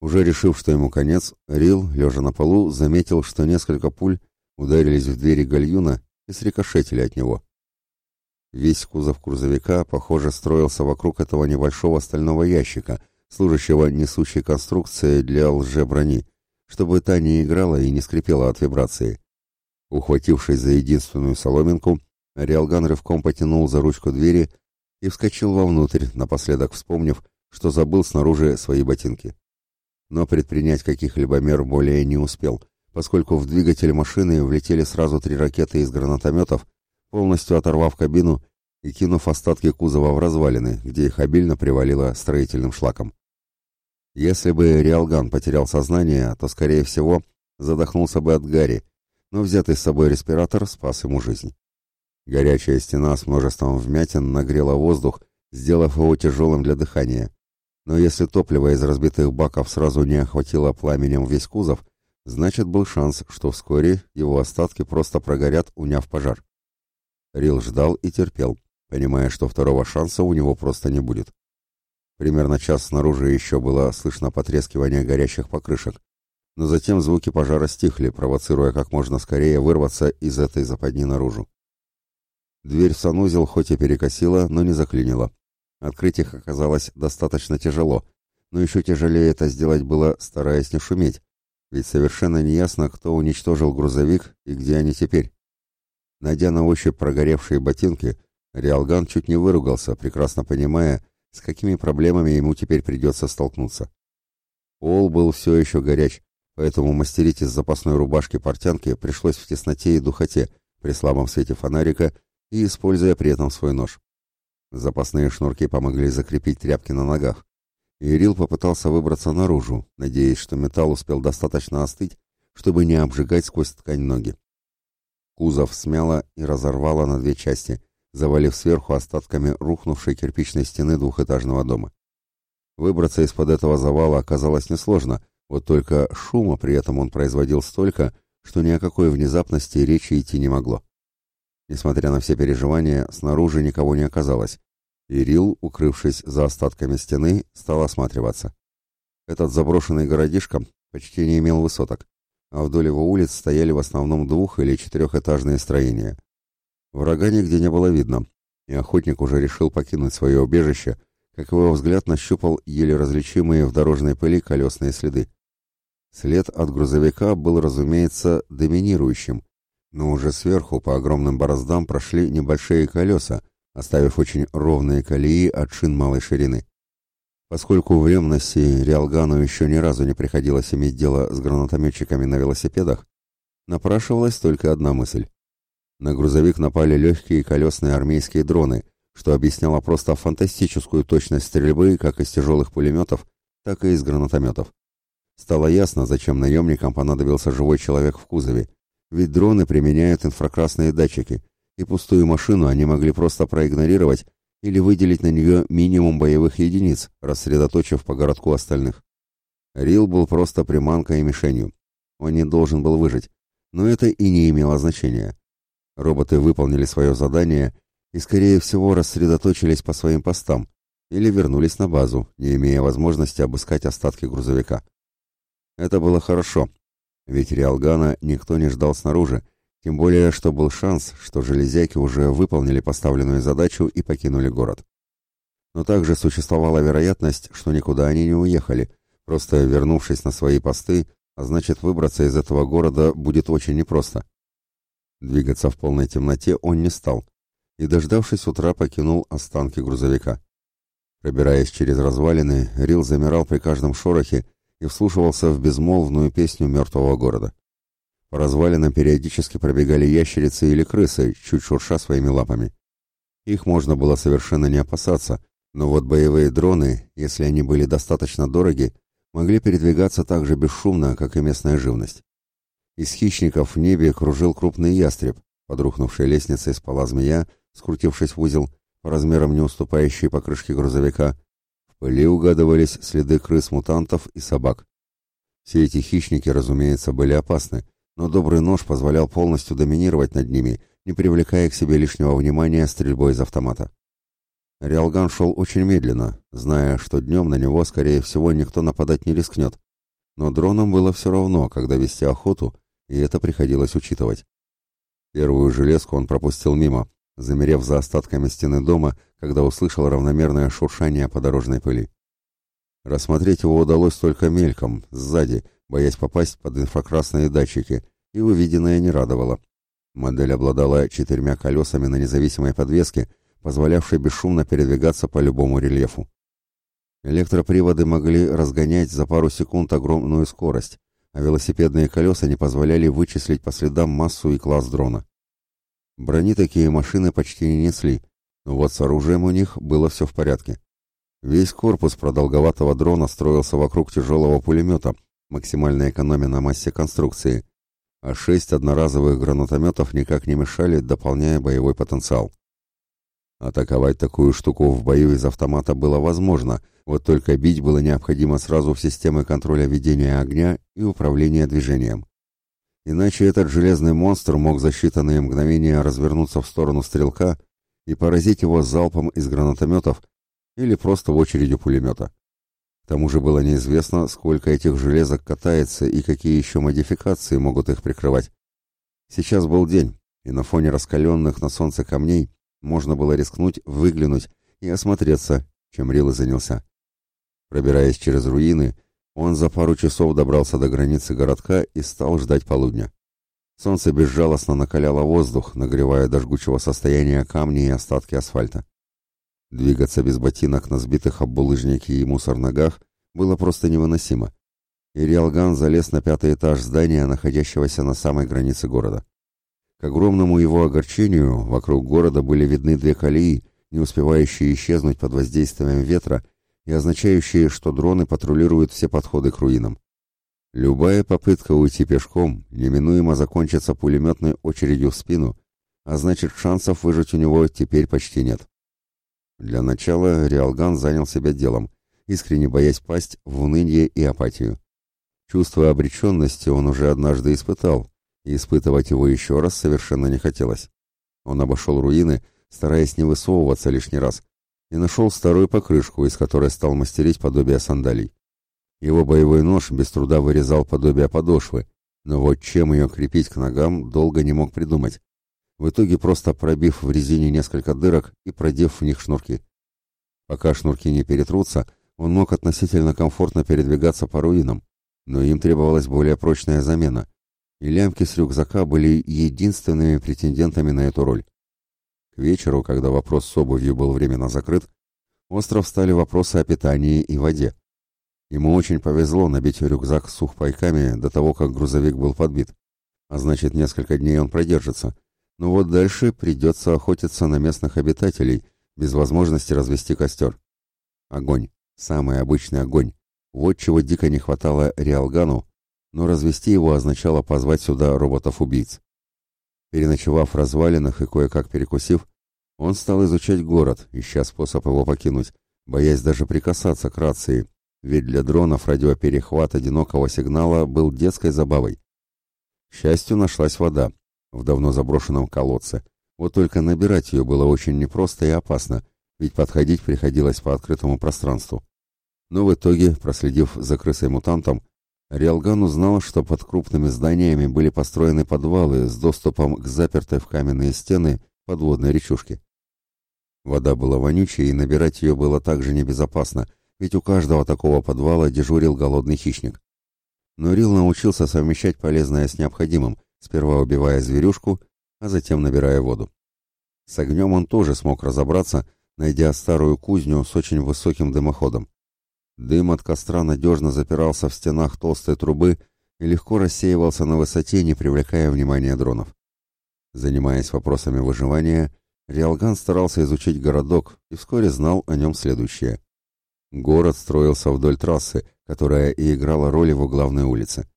Уже решив, что ему конец, Рил, лежа на полу, заметил, что несколько пуль ударились в двери гальюна и срикошетили от него. Весь кузов грузовика, похоже, строился вокруг этого небольшого стального ящика, служащего несущей конструкцией для лжеброни, чтобы та не играла и не скрипела от вибрации. Ухватившись за единственную соломинку, Риалган рывком потянул за ручку двери и вскочил вовнутрь, напоследок вспомнив, что забыл снаружи свои ботинки. Но предпринять каких-либо мер более не успел, поскольку в двигатель машины влетели сразу три ракеты из гранатометов, полностью оторвав кабину и кинув остатки кузова в развалины, где их обильно привалило строительным шлаком. Если бы Риалган потерял сознание, то, скорее всего, задохнулся бы от гари, но взятый с собой респиратор спас ему жизнь. Горячая стена с множеством вмятин нагрела воздух, сделав его тяжелым для дыхания. Но если топливо из разбитых баков сразу не охватило пламенем весь кузов, значит был шанс, что вскоре его остатки просто прогорят, уняв пожар. Рил ждал и терпел, понимая, что второго шанса у него просто не будет. Примерно час снаружи еще было слышно потрескивание горящих покрышек, но затем звуки пожара стихли, провоцируя как можно скорее вырваться из этой западни наружу. Дверь в санузел хоть и перекосила, но не заклинила. Открыть их оказалось достаточно тяжело, но еще тяжелее это сделать было, стараясь не шуметь, ведь совершенно неясно, кто уничтожил грузовик и где они теперь. Найдя на ощупь прогоревшие ботинки, Риалган чуть не выругался, прекрасно понимая, с какими проблемами ему теперь придется столкнуться. Пол был все еще горяч, поэтому мастерить из запасной рубашки портянки пришлось в тесноте и духоте, при слабом свете фонарика и используя при этом свой нож. Запасные шнурки помогли закрепить тряпки на ногах. Ирил попытался выбраться наружу, надеясь, что металл успел достаточно остыть, чтобы не обжигать сквозь ткань ноги. Кузов смяло и разорвало на две части, завалив сверху остатками рухнувшей кирпичной стены двухэтажного дома. Выбраться из-под этого завала оказалось несложно, вот только шума при этом он производил столько, что ни о какой внезапности речи идти не могло. Несмотря на все переживания, снаружи никого не оказалось. Ирил, укрывшись за остатками стены, стал осматриваться. Этот заброшенный городишко почти не имел высоток а вдоль его улиц стояли в основном двух- или четырехэтажные строения. Врага нигде не было видно, и охотник уже решил покинуть свое убежище, как его взгляд нащупал еле различимые в дорожной пыли колесные следы. След от грузовика был, разумеется, доминирующим, но уже сверху по огромным бороздам прошли небольшие колеса, оставив очень ровные колеи от шин малой ширины. Поскольку в Ремносе Риалгану еще ни разу не приходилось иметь дело с гранатометчиками на велосипедах, напрашивалась только одна мысль. На грузовик напали легкие колесные армейские дроны, что объясняло просто фантастическую точность стрельбы как из тяжелых пулеметов, так и из гранатометов. Стало ясно, зачем наемникам понадобился живой человек в кузове, ведь дроны применяют инфракрасные датчики, и пустую машину они могли просто проигнорировать или выделить на нее минимум боевых единиц, рассредоточив по городку остальных. Рил был просто приманкой и мишенью. Он не должен был выжить, но это и не имело значения. Роботы выполнили свое задание и, скорее всего, рассредоточились по своим постам или вернулись на базу, не имея возможности обыскать остатки грузовика. Это было хорошо, ведь Риалгана никто не ждал снаружи, тем более, что был шанс, что железяки уже выполнили поставленную задачу и покинули город. Но также существовала вероятность, что никуда они не уехали, просто вернувшись на свои посты, а значит выбраться из этого города будет очень непросто. Двигаться в полной темноте он не стал, и, дождавшись утра, покинул останки грузовика. Пробираясь через развалины, Рил замирал при каждом шорохе и вслушивался в безмолвную песню мертвого города. По развалинам периодически пробегали ящерицы или крысы, чуть шурша своими лапами. Их можно было совершенно не опасаться, но вот боевые дроны, если они были достаточно дороги, могли передвигаться так же бесшумно, как и местная живность. Из хищников в небе кружил крупный ястреб, под рухнувшей лестницей спала змея, скрутившись в узел, по размерам не уступающей покрышке грузовика. В пыли угадывались следы крыс-мутантов и собак. Все эти хищники, разумеется, были опасны, но добрый нож позволял полностью доминировать над ними, не привлекая к себе лишнего внимания стрельбой из автомата. Риалган шел очень медленно, зная, что днем на него, скорее всего, никто нападать не рискнет. Но дронам было все равно, когда вести охоту, и это приходилось учитывать. Первую железку он пропустил мимо, замерев за остатками стены дома, когда услышал равномерное шуршание по дорожной пыли. Рассмотреть его удалось только мельком, сзади, боясь попасть под инфракрасные датчики, и увиденное не радовало. Модель обладала четырьмя колесами на независимой подвеске, позволявшей бесшумно передвигаться по любому рельефу. Электроприводы могли разгонять за пару секунд огромную скорость, а велосипедные колеса не позволяли вычислить по следам массу и класс дрона. Брони такие машины почти не несли, но вот с оружием у них было все в порядке. Весь корпус продолговатого дрона строился вокруг тяжелого пулемета, максимально экономя на массе конструкции, а шесть одноразовых гранатометов никак не мешали, дополняя боевой потенциал. Атаковать такую штуку в бою из автомата было возможно, вот только бить было необходимо сразу в системы контроля ведения огня и управления движением. Иначе этот железный монстр мог за считанные мгновения развернуться в сторону стрелка и поразить его залпом из гранатометов или просто в очередью пулемета. К тому же было неизвестно, сколько этих железок катается и какие еще модификации могут их прикрывать. Сейчас был день, и на фоне раскаленных на солнце камней можно было рискнуть, выглянуть и осмотреться, чем Рил и занялся. Пробираясь через руины, он за пару часов добрался до границы городка и стал ждать полудня. Солнце безжалостно накаляло воздух, нагревая до жгучего состояния камни и остатки асфальта. Двигаться без ботинок на сбитых об булыжники и мусор ногах было просто невыносимо. И Риалган залез на пятый этаж здания, находящегося на самой границе города. К огромному его огорчению, вокруг города были видны две колеи, не успевающие исчезнуть под воздействием ветра и означающие, что дроны патрулируют все подходы к руинам. Любая попытка уйти пешком неминуемо закончится пулеметной очередью в спину, а значит шансов выжить у него теперь почти нет. Для начала Риалган занял себя делом, искренне боясь пасть в уныние и апатию. Чувство обреченности он уже однажды испытал, и испытывать его еще раз совершенно не хотелось. Он обошел руины, стараясь не высовываться лишний раз, и нашел старую покрышку, из которой стал мастерить подобие сандалий. Его боевой нож без труда вырезал подобие подошвы, но вот чем ее крепить к ногам, долго не мог придумать в итоге просто пробив в резине несколько дырок и продев в них шнурки. Пока шнурки не перетрутся, он мог относительно комфортно передвигаться по руинам, но им требовалась более прочная замена, и лямки с рюкзака были единственными претендентами на эту роль. К вечеру, когда вопрос с обувью был временно закрыт, остров стали вопросы о питании и воде. Ему очень повезло набить рюкзак сухпайками до того, как грузовик был подбит, а значит, несколько дней он продержится, но вот дальше придется охотиться на местных обитателей, без возможности развести костер. Огонь. Самый обычный огонь. Вот чего дико не хватало Риалгану, но развести его означало позвать сюда роботов-убийц. Переночевав в развалинах и кое-как перекусив, он стал изучать город, ища способ его покинуть, боясь даже прикасаться к рации, ведь для дронов радиоперехват одинокого сигнала был детской забавой. К счастью, нашлась вода в давно заброшенном колодце. Вот только набирать ее было очень непросто и опасно, ведь подходить приходилось по открытому пространству. Но в итоге, проследив за крысой-мутантом, Риалган узнал, что под крупными зданиями были построены подвалы с доступом к запертой в каменные стены подводной речушке. Вода была вонючей, и набирать ее было также небезопасно, ведь у каждого такого подвала дежурил голодный хищник. Но Рил научился совмещать полезное с необходимым, сперва убивая зверюшку, а затем набирая воду. С огнем он тоже смог разобраться, найдя старую кузню с очень высоким дымоходом. Дым от костра надежно запирался в стенах толстой трубы и легко рассеивался на высоте, не привлекая внимания дронов. Занимаясь вопросами выживания, Риалган старался изучить городок и вскоре знал о нем следующее. Город строился вдоль трассы, которая и играла роль его главной улицы.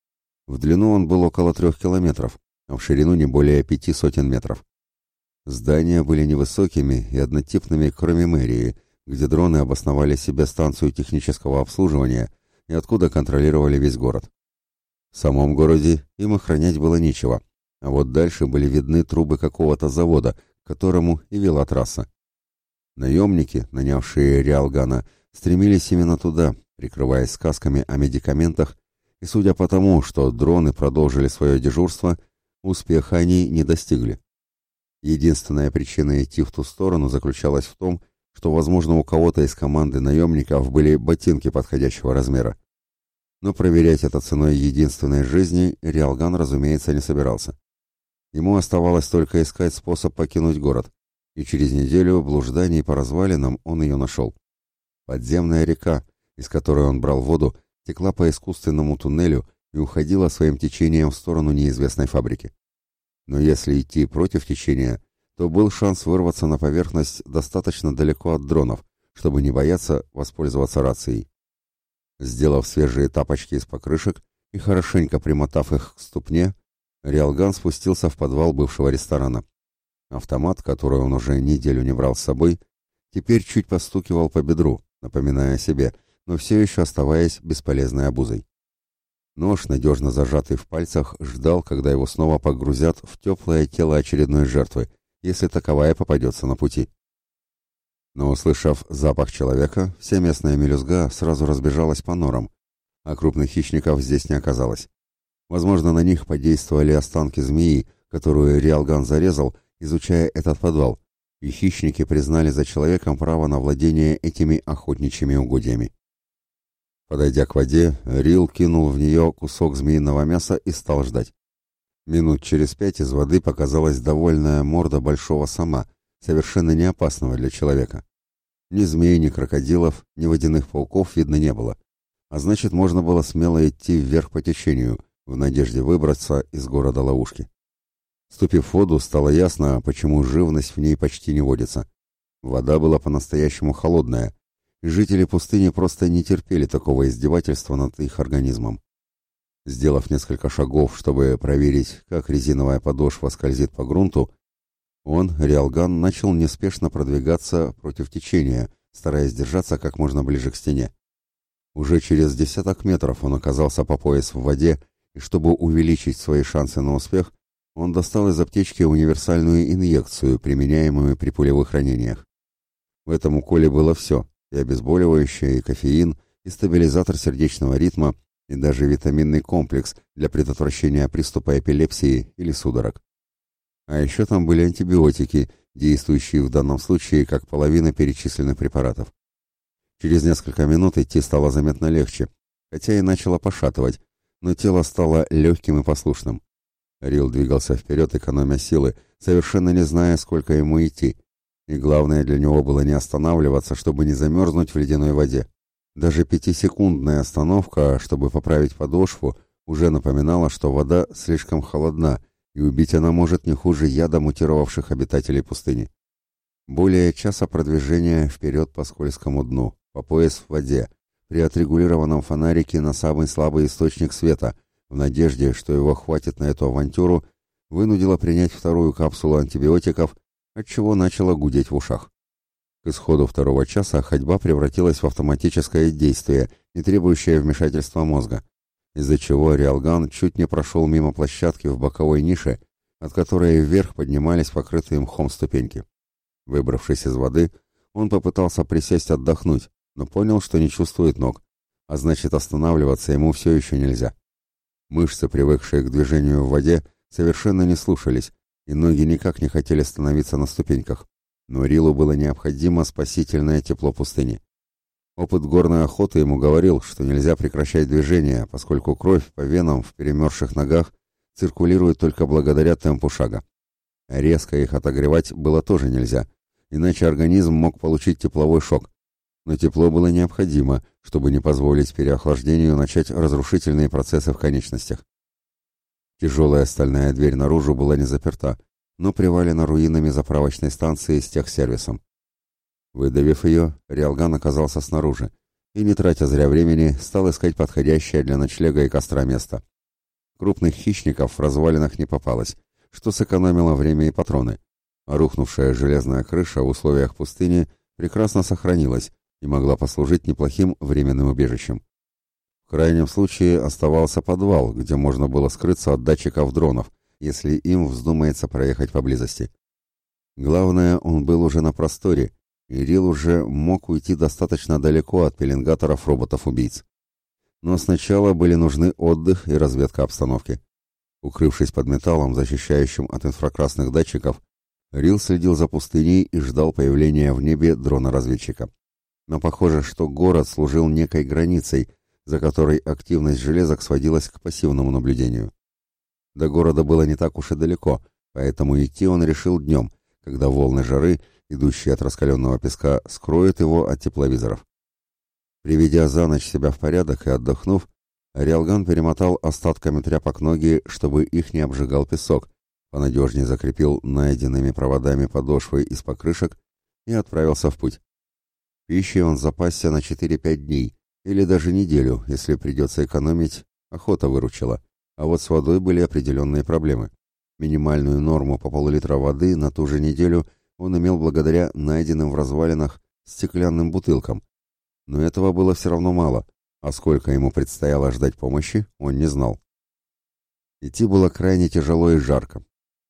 В длину он был около трех километров, а в ширину не более пяти сотен метров. Здания были невысокими и однотипными, кроме мэрии, где дроны обосновали себе станцию технического обслуживания и откуда контролировали весь город. В самом городе им охранять было нечего, а вот дальше были видны трубы какого-то завода, к которому и вела трасса. Наемники, нанявшие Риалгана, стремились именно туда, прикрываясь сказками о медикаментах, и судя по тому, что дроны продолжили свое дежурство, успеха они не достигли. Единственная причина идти в ту сторону заключалась в том, что, возможно, у кого-то из команды наемников были ботинки подходящего размера. Но проверять это ценой единственной жизни Риалган, разумеется, не собирался. Ему оставалось только искать способ покинуть город, и через неделю блужданий по развалинам он ее нашел. Подземная река, из которой он брал воду, текла по искусственному туннелю и уходила своим течением в сторону неизвестной фабрики. Но если идти против течения, то был шанс вырваться на поверхность достаточно далеко от дронов, чтобы не бояться воспользоваться рацией. Сделав свежие тапочки из покрышек и хорошенько примотав их к ступне, Риалган спустился в подвал бывшего ресторана. Автомат, который он уже неделю не брал с собой, теперь чуть постукивал по бедру, напоминая о себе, но все еще оставаясь бесполезной обузой. Нож, надежно зажатый в пальцах, ждал, когда его снова погрузят в теплое тело очередной жертвы, если таковая попадется на пути. Но, услышав запах человека, вся местная мелюзга сразу разбежалась по норам, а крупных хищников здесь не оказалось. Возможно, на них подействовали останки змеи, которую Риалган зарезал, изучая этот подвал, и хищники признали за человеком право на владение этими охотничьими угодьями. Подойдя к воде, Рил кинул в нее кусок змеиного мяса и стал ждать. Минут через пять из воды показалась довольная морда большого сама, совершенно не опасного для человека. Ни змей, ни крокодилов, ни водяных пауков видно не было. А значит, можно было смело идти вверх по течению, в надежде выбраться из города ловушки. Ступив в воду, стало ясно, почему живность в ней почти не водится. Вода была по-настоящему холодная, жители пустыни просто не терпели такого издевательства над их организмом. Сделав несколько шагов, чтобы проверить, как резиновая подошва скользит по грунту, он, Риалган, начал неспешно продвигаться против течения, стараясь держаться как можно ближе к стене. Уже через десяток метров он оказался по пояс в воде, и чтобы увеличить свои шансы на успех, он достал из аптечки универсальную инъекцию, применяемую при пулевых ранениях. В этом уколе было все – и обезболивающее, и кофеин, и стабилизатор сердечного ритма, и даже витаминный комплекс для предотвращения приступа эпилепсии или судорог. А еще там были антибиотики, действующие в данном случае как половина перечисленных препаратов. Через несколько минут идти стало заметно легче, хотя и начало пошатывать, но тело стало легким и послушным. Рил двигался вперед, экономя силы, совершенно не зная, сколько ему идти, и главное для него было не останавливаться, чтобы не замерзнуть в ледяной воде. Даже пятисекундная остановка, чтобы поправить подошву, уже напоминала, что вода слишком холодна, и убить она может не хуже яда мутировавших обитателей пустыни. Более часа продвижения вперед по скользкому дну, по пояс в воде, при отрегулированном фонарике на самый слабый источник света, в надежде, что его хватит на эту авантюру, вынудила принять вторую капсулу антибиотиков, отчего начала гудеть в ушах. К исходу второго часа ходьба превратилась в автоматическое действие, не требующее вмешательства мозга, из-за чего Риалган чуть не прошел мимо площадки в боковой нише, от которой вверх поднимались покрытые мхом ступеньки. Выбравшись из воды, он попытался присесть отдохнуть, но понял, что не чувствует ног, а значит останавливаться ему все еще нельзя. Мышцы, привыкшие к движению в воде, совершенно не слушались, и ноги никак не хотели становиться на ступеньках. Но Рилу было необходимо спасительное тепло пустыни. Опыт горной охоты ему говорил, что нельзя прекращать движение, поскольку кровь по венам в перемерзших ногах циркулирует только благодаря темпу шага. Резко их отогревать было тоже нельзя, иначе организм мог получить тепловой шок. Но тепло было необходимо, чтобы не позволить переохлаждению начать разрушительные процессы в конечностях. Тяжелая стальная дверь наружу была не заперта, но привалена руинами заправочной станции с техсервисом. Выдавив ее, Риалган оказался снаружи и, не тратя зря времени, стал искать подходящее для ночлега и костра место. Крупных хищников в развалинах не попалось, что сэкономило время и патроны, а рухнувшая железная крыша в условиях пустыни прекрасно сохранилась и могла послужить неплохим временным убежищем. В крайнем случае оставался подвал, где можно было скрыться от датчиков дронов, если им вздумается проехать поблизости. Главное, он был уже на просторе, и Рил уже мог уйти достаточно далеко от пеленгаторов роботов-убийц. Но сначала были нужны отдых и разведка обстановки. Укрывшись под металлом, защищающим от инфракрасных датчиков, Рил следил за пустыней и ждал появления в небе дрона-разведчика. Но похоже, что город служил некой границей, за которой активность железок сводилась к пассивному наблюдению. До города было не так уж и далеко, поэтому идти он решил днем, когда волны жары, идущие от раскаленного песка, скроют его от тепловизоров. Приведя за ночь себя в порядок и отдохнув, Риалган перемотал остатками тряпок ноги, чтобы их не обжигал песок, понадежнее закрепил найденными проводами подошвы из покрышек и отправился в путь. Пищей он запасся на 4-5 дней, или даже неделю, если придется экономить, охота выручила. А вот с водой были определенные проблемы. Минимальную норму по пол-литра воды на ту же неделю он имел благодаря найденным в развалинах стеклянным бутылкам. Но этого было все равно мало, а сколько ему предстояло ждать помощи, он не знал. Идти было крайне тяжело и жарко.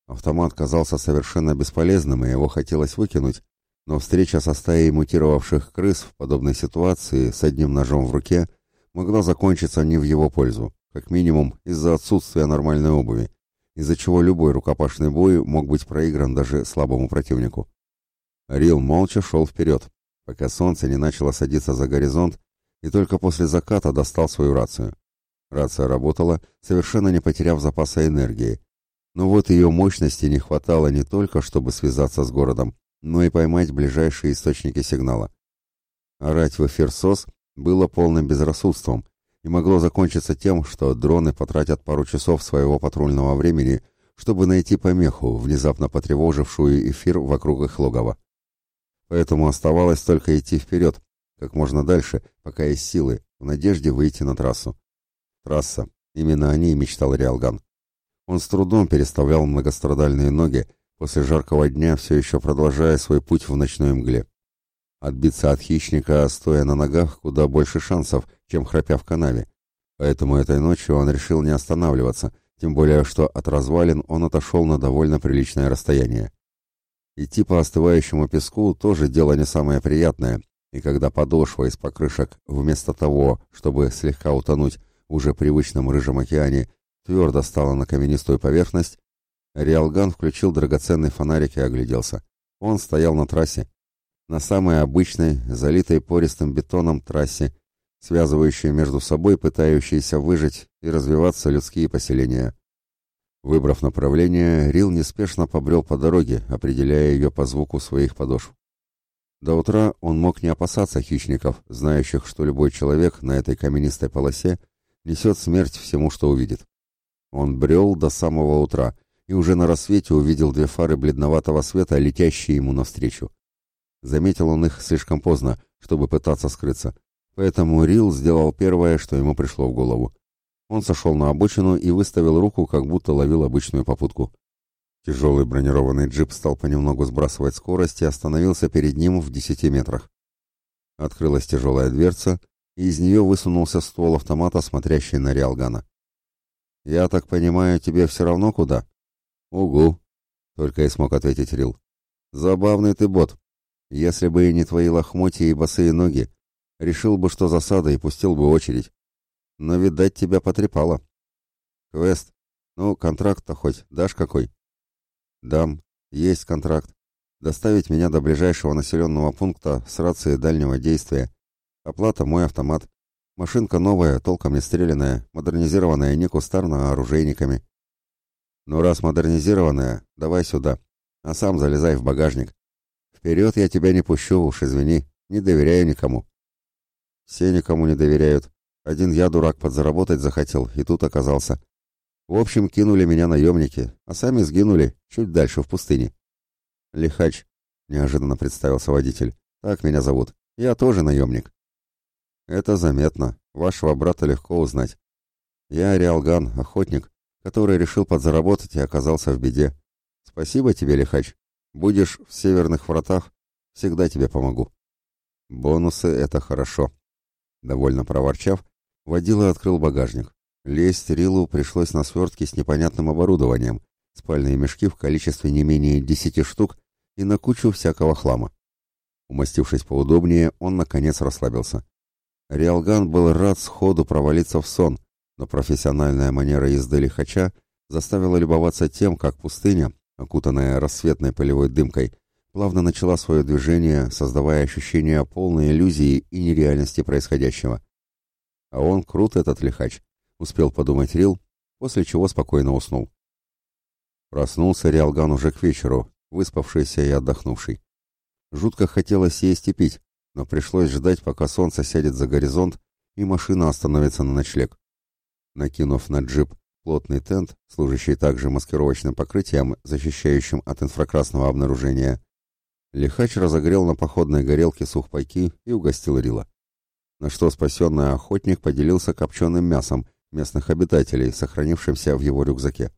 Автомат казался совершенно бесполезным, и его хотелось выкинуть, но встреча со стаей мутировавших крыс в подобной ситуации с одним ножом в руке могла закончиться не в его пользу, как минимум из-за отсутствия нормальной обуви, из-за чего любой рукопашный бой мог быть проигран даже слабому противнику. Рил молча шел вперед, пока солнце не начало садиться за горизонт, и только после заката достал свою рацию. Рация работала, совершенно не потеряв запаса энергии, но вот ее мощности не хватало не только, чтобы связаться с городом, но и поймать ближайшие источники сигнала. Орать в эфир СОС было полным безрассудством и могло закончиться тем, что дроны потратят пару часов своего патрульного времени, чтобы найти помеху, внезапно потревожившую эфир вокруг их логова. Поэтому оставалось только идти вперед, как можно дальше, пока есть силы, в надежде выйти на трассу. Трасса. Именно о ней мечтал Риалган. Он с трудом переставлял многострадальные ноги, после жаркого дня все еще продолжая свой путь в ночной мгле. Отбиться от хищника, стоя на ногах, куда больше шансов, чем храпя в канаве. Поэтому этой ночью он решил не останавливаться, тем более что от развалин он отошел на довольно приличное расстояние. Идти по остывающему песку тоже дело не самое приятное, и когда подошва из покрышек, вместо того, чтобы слегка утонуть в уже привычном рыжем океане, твердо стала на каменистую поверхность, Риалган включил драгоценный фонарик и огляделся. Он стоял на трассе. На самой обычной, залитой пористым бетоном трассе, связывающей между собой пытающиеся выжить и развиваться людские поселения. Выбрав направление, Рил неспешно побрел по дороге, определяя ее по звуку своих подошв. До утра он мог не опасаться хищников, знающих, что любой человек на этой каменистой полосе несет смерть всему, что увидит. Он брел до самого утра, и уже на рассвете увидел две фары бледноватого света, летящие ему навстречу. Заметил он их слишком поздно, чтобы пытаться скрыться, Поэтому Рил сделал первое, что ему пришло в голову. Он сошел на обочину и выставил руку, как будто ловил обычную попутку. Тяжелый бронированный джип стал понемногу сбрасывать скорость и остановился перед ним в десяти метрах. Открылась тяжелая дверца, и из нее высунулся ствол автомата, смотрящий на Риалгана. «Я так понимаю, тебе все равно куда?» «Угу», — только и смог ответить Рил. «Забавный ты бот. Если бы и не твои лохмотья и босые ноги, решил бы, что засада, и пустил бы очередь. Но, видать, тебя потрепало. Квест. Ну, контракт-то хоть дашь какой? Дам. Есть контракт. Доставить меня до ближайшего населенного пункта с рацией дальнего действия. Оплата мой автомат. Машинка новая, толком не стрелянная, модернизированная не кустарно, а оружейниками. Ну, раз модернизированная, давай сюда. А сам залезай в багажник. Вперед я тебя не пущу, уж извини, не доверяю никому. Все никому не доверяют. Один я, дурак, подзаработать захотел, и тут оказался. В общем, кинули меня наемники, а сами сгинули чуть дальше, в пустыне. Лихач, неожиданно представился водитель. Так меня зовут. Я тоже наемник. Это заметно. Вашего брата легко узнать. Я Риалган, охотник, который решил подзаработать и оказался в беде. Спасибо тебе, Лихач. Будешь в северных вратах, всегда тебе помогу. Бонусы — это хорошо. Довольно проворчав, водила открыл багажник. Лезть Рилу пришлось на свертке с непонятным оборудованием, спальные мешки в количестве не менее десяти штук и на кучу всякого хлама. Умастившись поудобнее, он наконец расслабился. Риалган был рад сходу провалиться в сон, но профессиональная манера езды лихача заставила любоваться тем, как пустыня, окутанная рассветной полевой дымкой, плавно начала свое движение, создавая ощущение полной иллюзии и нереальности происходящего. А он крут этот лихач, успел подумать Рил, после чего спокойно уснул. Проснулся Риалган уже к вечеру, выспавшийся и отдохнувший. Жутко хотелось есть и пить, но пришлось ждать, пока солнце сядет за горизонт и машина остановится на ночлег. Накинув на джип плотный тент, служащий также маскировочным покрытием, защищающим от инфракрасного обнаружения, Лихач разогрел на походной горелке сухпайки и угостил Рила. На что спасенный охотник поделился копченым мясом местных обитателей, сохранившимся в его рюкзаке.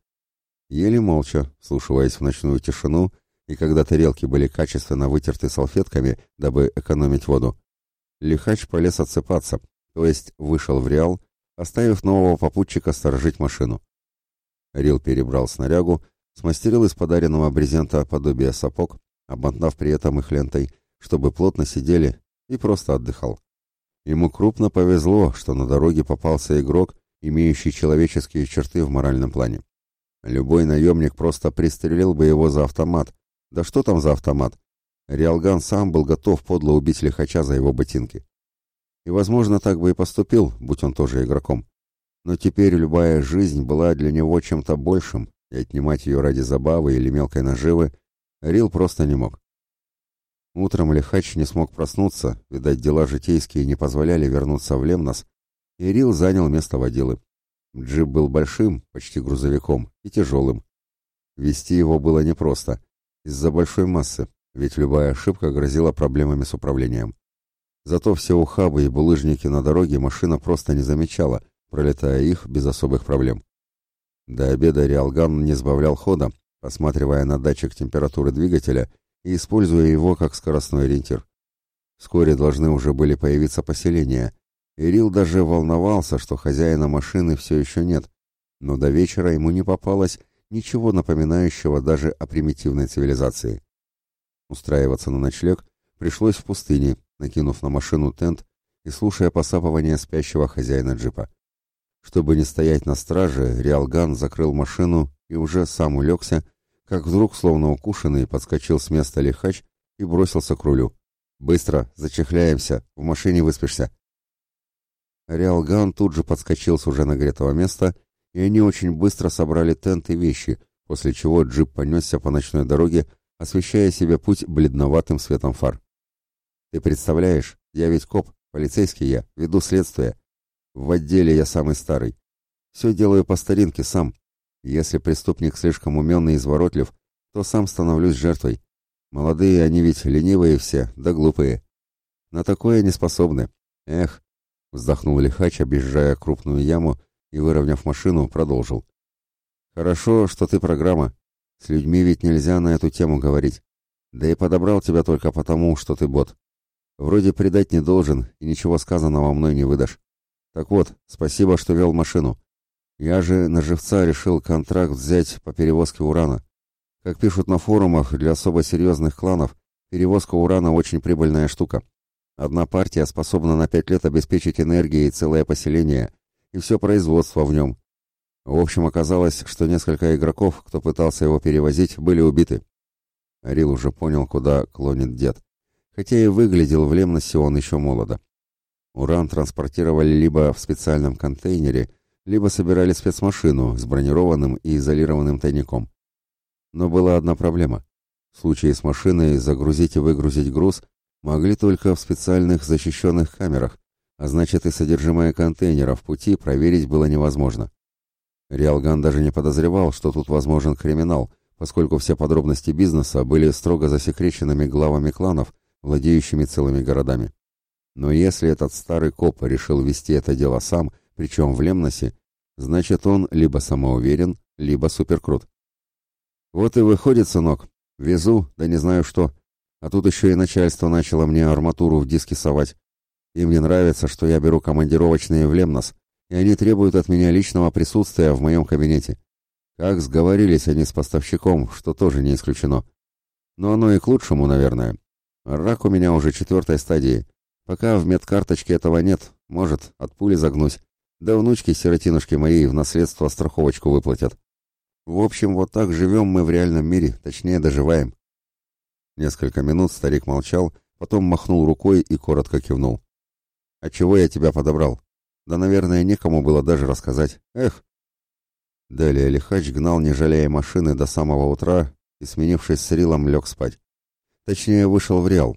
Ели молча, слушаясь в ночную тишину, и когда тарелки были качественно вытерты салфетками, дабы экономить воду, Лихач полез отсыпаться, то есть вышел в Реал, оставив нового попутчика сторожить машину. Рил перебрал снарягу, смастерил из подаренного брезента подобие сапог, обмотав при этом их лентой, чтобы плотно сидели, и просто отдыхал. Ему крупно повезло, что на дороге попался игрок, имеющий человеческие черты в моральном плане. Любой наемник просто пристрелил бы его за автомат. Да что там за автомат? Риалган сам был готов подло убить лихача за его ботинки. И, возможно, так бы и поступил, будь он тоже игроком. Но теперь любая жизнь была для него чем-то большим, и отнимать ее ради забавы или мелкой наживы Рил просто не мог. Утром Лихач не смог проснуться, видать, дела житейские не позволяли вернуться в Лемнос, и Рил занял место водилы. Джип был большим, почти грузовиком, и тяжелым. Вести его было непросто, из-за большой массы, ведь любая ошибка грозила проблемами с управлением. Зато все ухабы и булыжники на дороге машина просто не замечала, пролетая их без особых проблем. До обеда Риалган не сбавлял хода, посматривая на датчик температуры двигателя и используя его как скоростной ориентир. Вскоре должны уже были появиться поселения. Ирил даже волновался, что хозяина машины все еще нет, но до вечера ему не попалось ничего напоминающего даже о примитивной цивилизации. Устраиваться на ночлег пришлось в пустыне, накинув на машину тент и слушая посапывание спящего хозяина джипа. Чтобы не стоять на страже, Риалган закрыл машину и уже сам улегся, как вдруг, словно укушенный, подскочил с места лихач и бросился к рулю. «Быстро, зачехляемся, в машине выспишься». Риалган тут же подскочил с уже нагретого места, и они очень быстро собрали тент и вещи, после чего джип понесся по ночной дороге, освещая себе путь бледноватым светом фар. «Ты представляешь, я ведь коп, полицейский я, веду следствие. В отделе я самый старый. Все делаю по старинке сам, если преступник слишком умен и изворотлив, то сам становлюсь жертвой. Молодые они ведь ленивые все, да глупые. На такое не способны. Эх, Вздохнул лихач, объезжая крупную яму и, выровняв машину, продолжил. Хорошо, что ты программа. С людьми ведь нельзя на эту тему говорить. Да и подобрал тебя только потому, что ты бот. Вроде предать не должен, и ничего сказанного мной не выдашь. Так вот, спасибо, что вел машину. Я же на живца решил контракт взять по перевозке урана. Как пишут на форумах, для особо серьезных кланов перевозка урана очень прибыльная штука. Одна партия способна на пять лет обеспечить энергией целое поселение и все производство в нем. В общем, оказалось, что несколько игроков, кто пытался его перевозить, были убиты. Арил уже понял, куда клонит дед. Хотя и выглядел в Лемносе он еще молодо. Уран транспортировали либо в специальном контейнере, либо собирали спецмашину с бронированным и изолированным тайником. Но была одна проблема. В случае с машиной загрузить и выгрузить груз могли только в специальных защищенных камерах, а значит и содержимое контейнера в пути проверить было невозможно. Риалган даже не подозревал, что тут возможен криминал, поскольку все подробности бизнеса были строго засекреченными главами кланов, владеющими целыми городами. Но если этот старый коп решил вести это дело сам, причем в Лемносе, значит он либо самоуверен, либо суперкрут. Вот и выходит, сынок, везу, да не знаю что. А тут еще и начальство начало мне арматуру в диски совать. Им не нравится, что я беру командировочные в Лемнос, и они требуют от меня личного присутствия в моем кабинете. Как сговорились они с поставщиком, что тоже не исключено. Но оно и к лучшему, наверное. Рак у меня уже четвертой стадии. Пока в медкарточке этого нет, может, от пули загнусь. Да внучки-сиротинушки моей в наследство страховочку выплатят. В общем, вот так живем мы в реальном мире, точнее, доживаем. Несколько минут старик молчал, потом махнул рукой и коротко кивнул. «А чего я тебя подобрал? Да, наверное, некому было даже рассказать. Эх!» Далее Лихач гнал, не жалея машины, до самого утра и, сменившись с Рилом, лег спать. Точнее, вышел в Реал.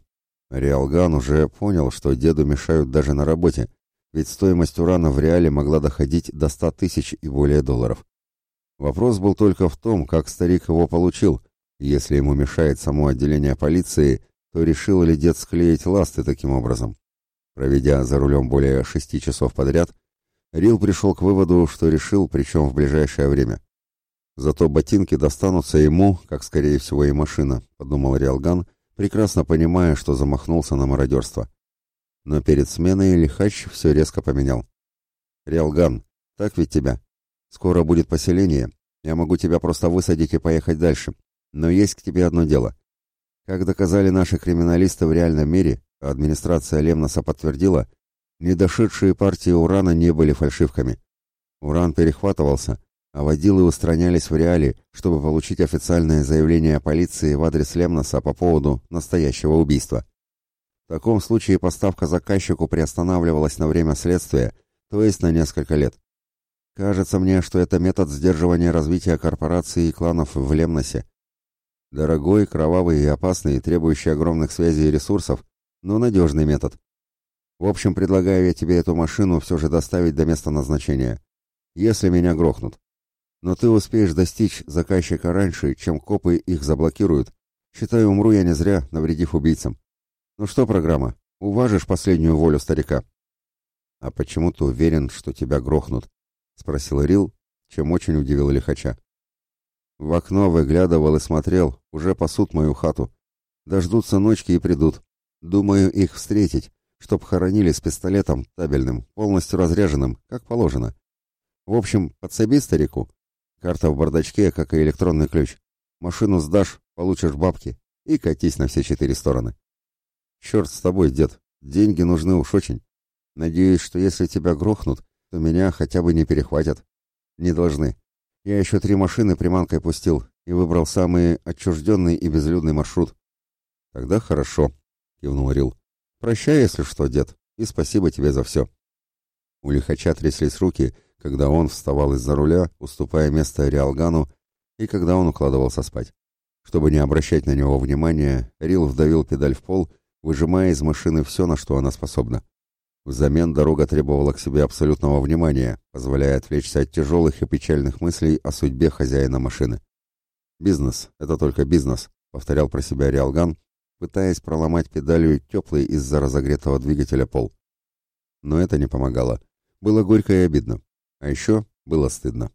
Реалган уже понял, что деду мешают даже на работе, ведь стоимость урана в Реале могла доходить до ста тысяч и более долларов. Вопрос был только в том, как старик его получил. Если ему мешает само отделение полиции, то решил ли дед склеить ласты таким образом? Проведя за рулем более шести часов подряд, Рил пришел к выводу, что решил, причем в ближайшее время. Зато ботинки достанутся ему, как скорее всего и машина, подумал Риалган, прекрасно понимая, что замахнулся на мародерство. Но перед сменой Лихач все резко поменял. «Риалган, так ведь тебя? Скоро будет поселение. Я могу тебя просто высадить и поехать дальше. Но есть к тебе одно дело. Как доказали наши криминалисты в реальном мире, администрация Лемноса подтвердила, недошедшие партии урана не были фальшивками. Уран перехватывался, а водилы устранялись в реале, чтобы получить официальное заявление полиции в адрес Лемноса по поводу настоящего убийства. В таком случае поставка заказчику приостанавливалась на время следствия, то есть на несколько лет. Кажется мне, что это метод сдерживания развития корпораций и кланов в Лемносе. Дорогой, кровавый и опасный, требующий огромных связей и ресурсов, но надежный метод. В общем, предлагаю я тебе эту машину все же доставить до места назначения, если меня грохнут. Но ты успеешь достичь заказчика раньше, чем копы их заблокируют. Считаю, умру я не зря, навредив убийцам. Ну что, программа, уважишь последнюю волю старика? А почему ты уверен, что тебя грохнут? Спросил Рил, чем очень удивил лихача. В окно выглядывал и смотрел, уже пасут мою хату. Дождутся ночки и придут. Думаю их встретить, чтоб хоронили с пистолетом табельным, полностью разряженным, как положено. В общем, подсоби старику, Карта в бардачке, как и электронный ключ. Машину сдашь, получишь бабки и катись на все четыре стороны. Черт с тобой, дед, деньги нужны уж очень. Надеюсь, что если тебя грохнут, то меня хотя бы не перехватят. Не должны. Я еще три машины приманкой пустил и выбрал самый отчужденный и безлюдный маршрут. Тогда хорошо, кивнул Рил. Прощай, если что, дед, и спасибо тебе за все. У лихача тряслись руки, когда он вставал из-за руля, уступая место Риалгану, и когда он укладывался спать. Чтобы не обращать на него внимания, Рил вдавил педаль в пол, выжимая из машины все, на что она способна. Взамен дорога требовала к себе абсолютного внимания, позволяя отвлечься от тяжелых и печальных мыслей о судьбе хозяина машины. «Бизнес — это только бизнес», — повторял про себя Риалган, пытаясь проломать педалью теплый из-за разогретого двигателя пол. но это не помогало. Было горько и обидно. А еще было стыдно.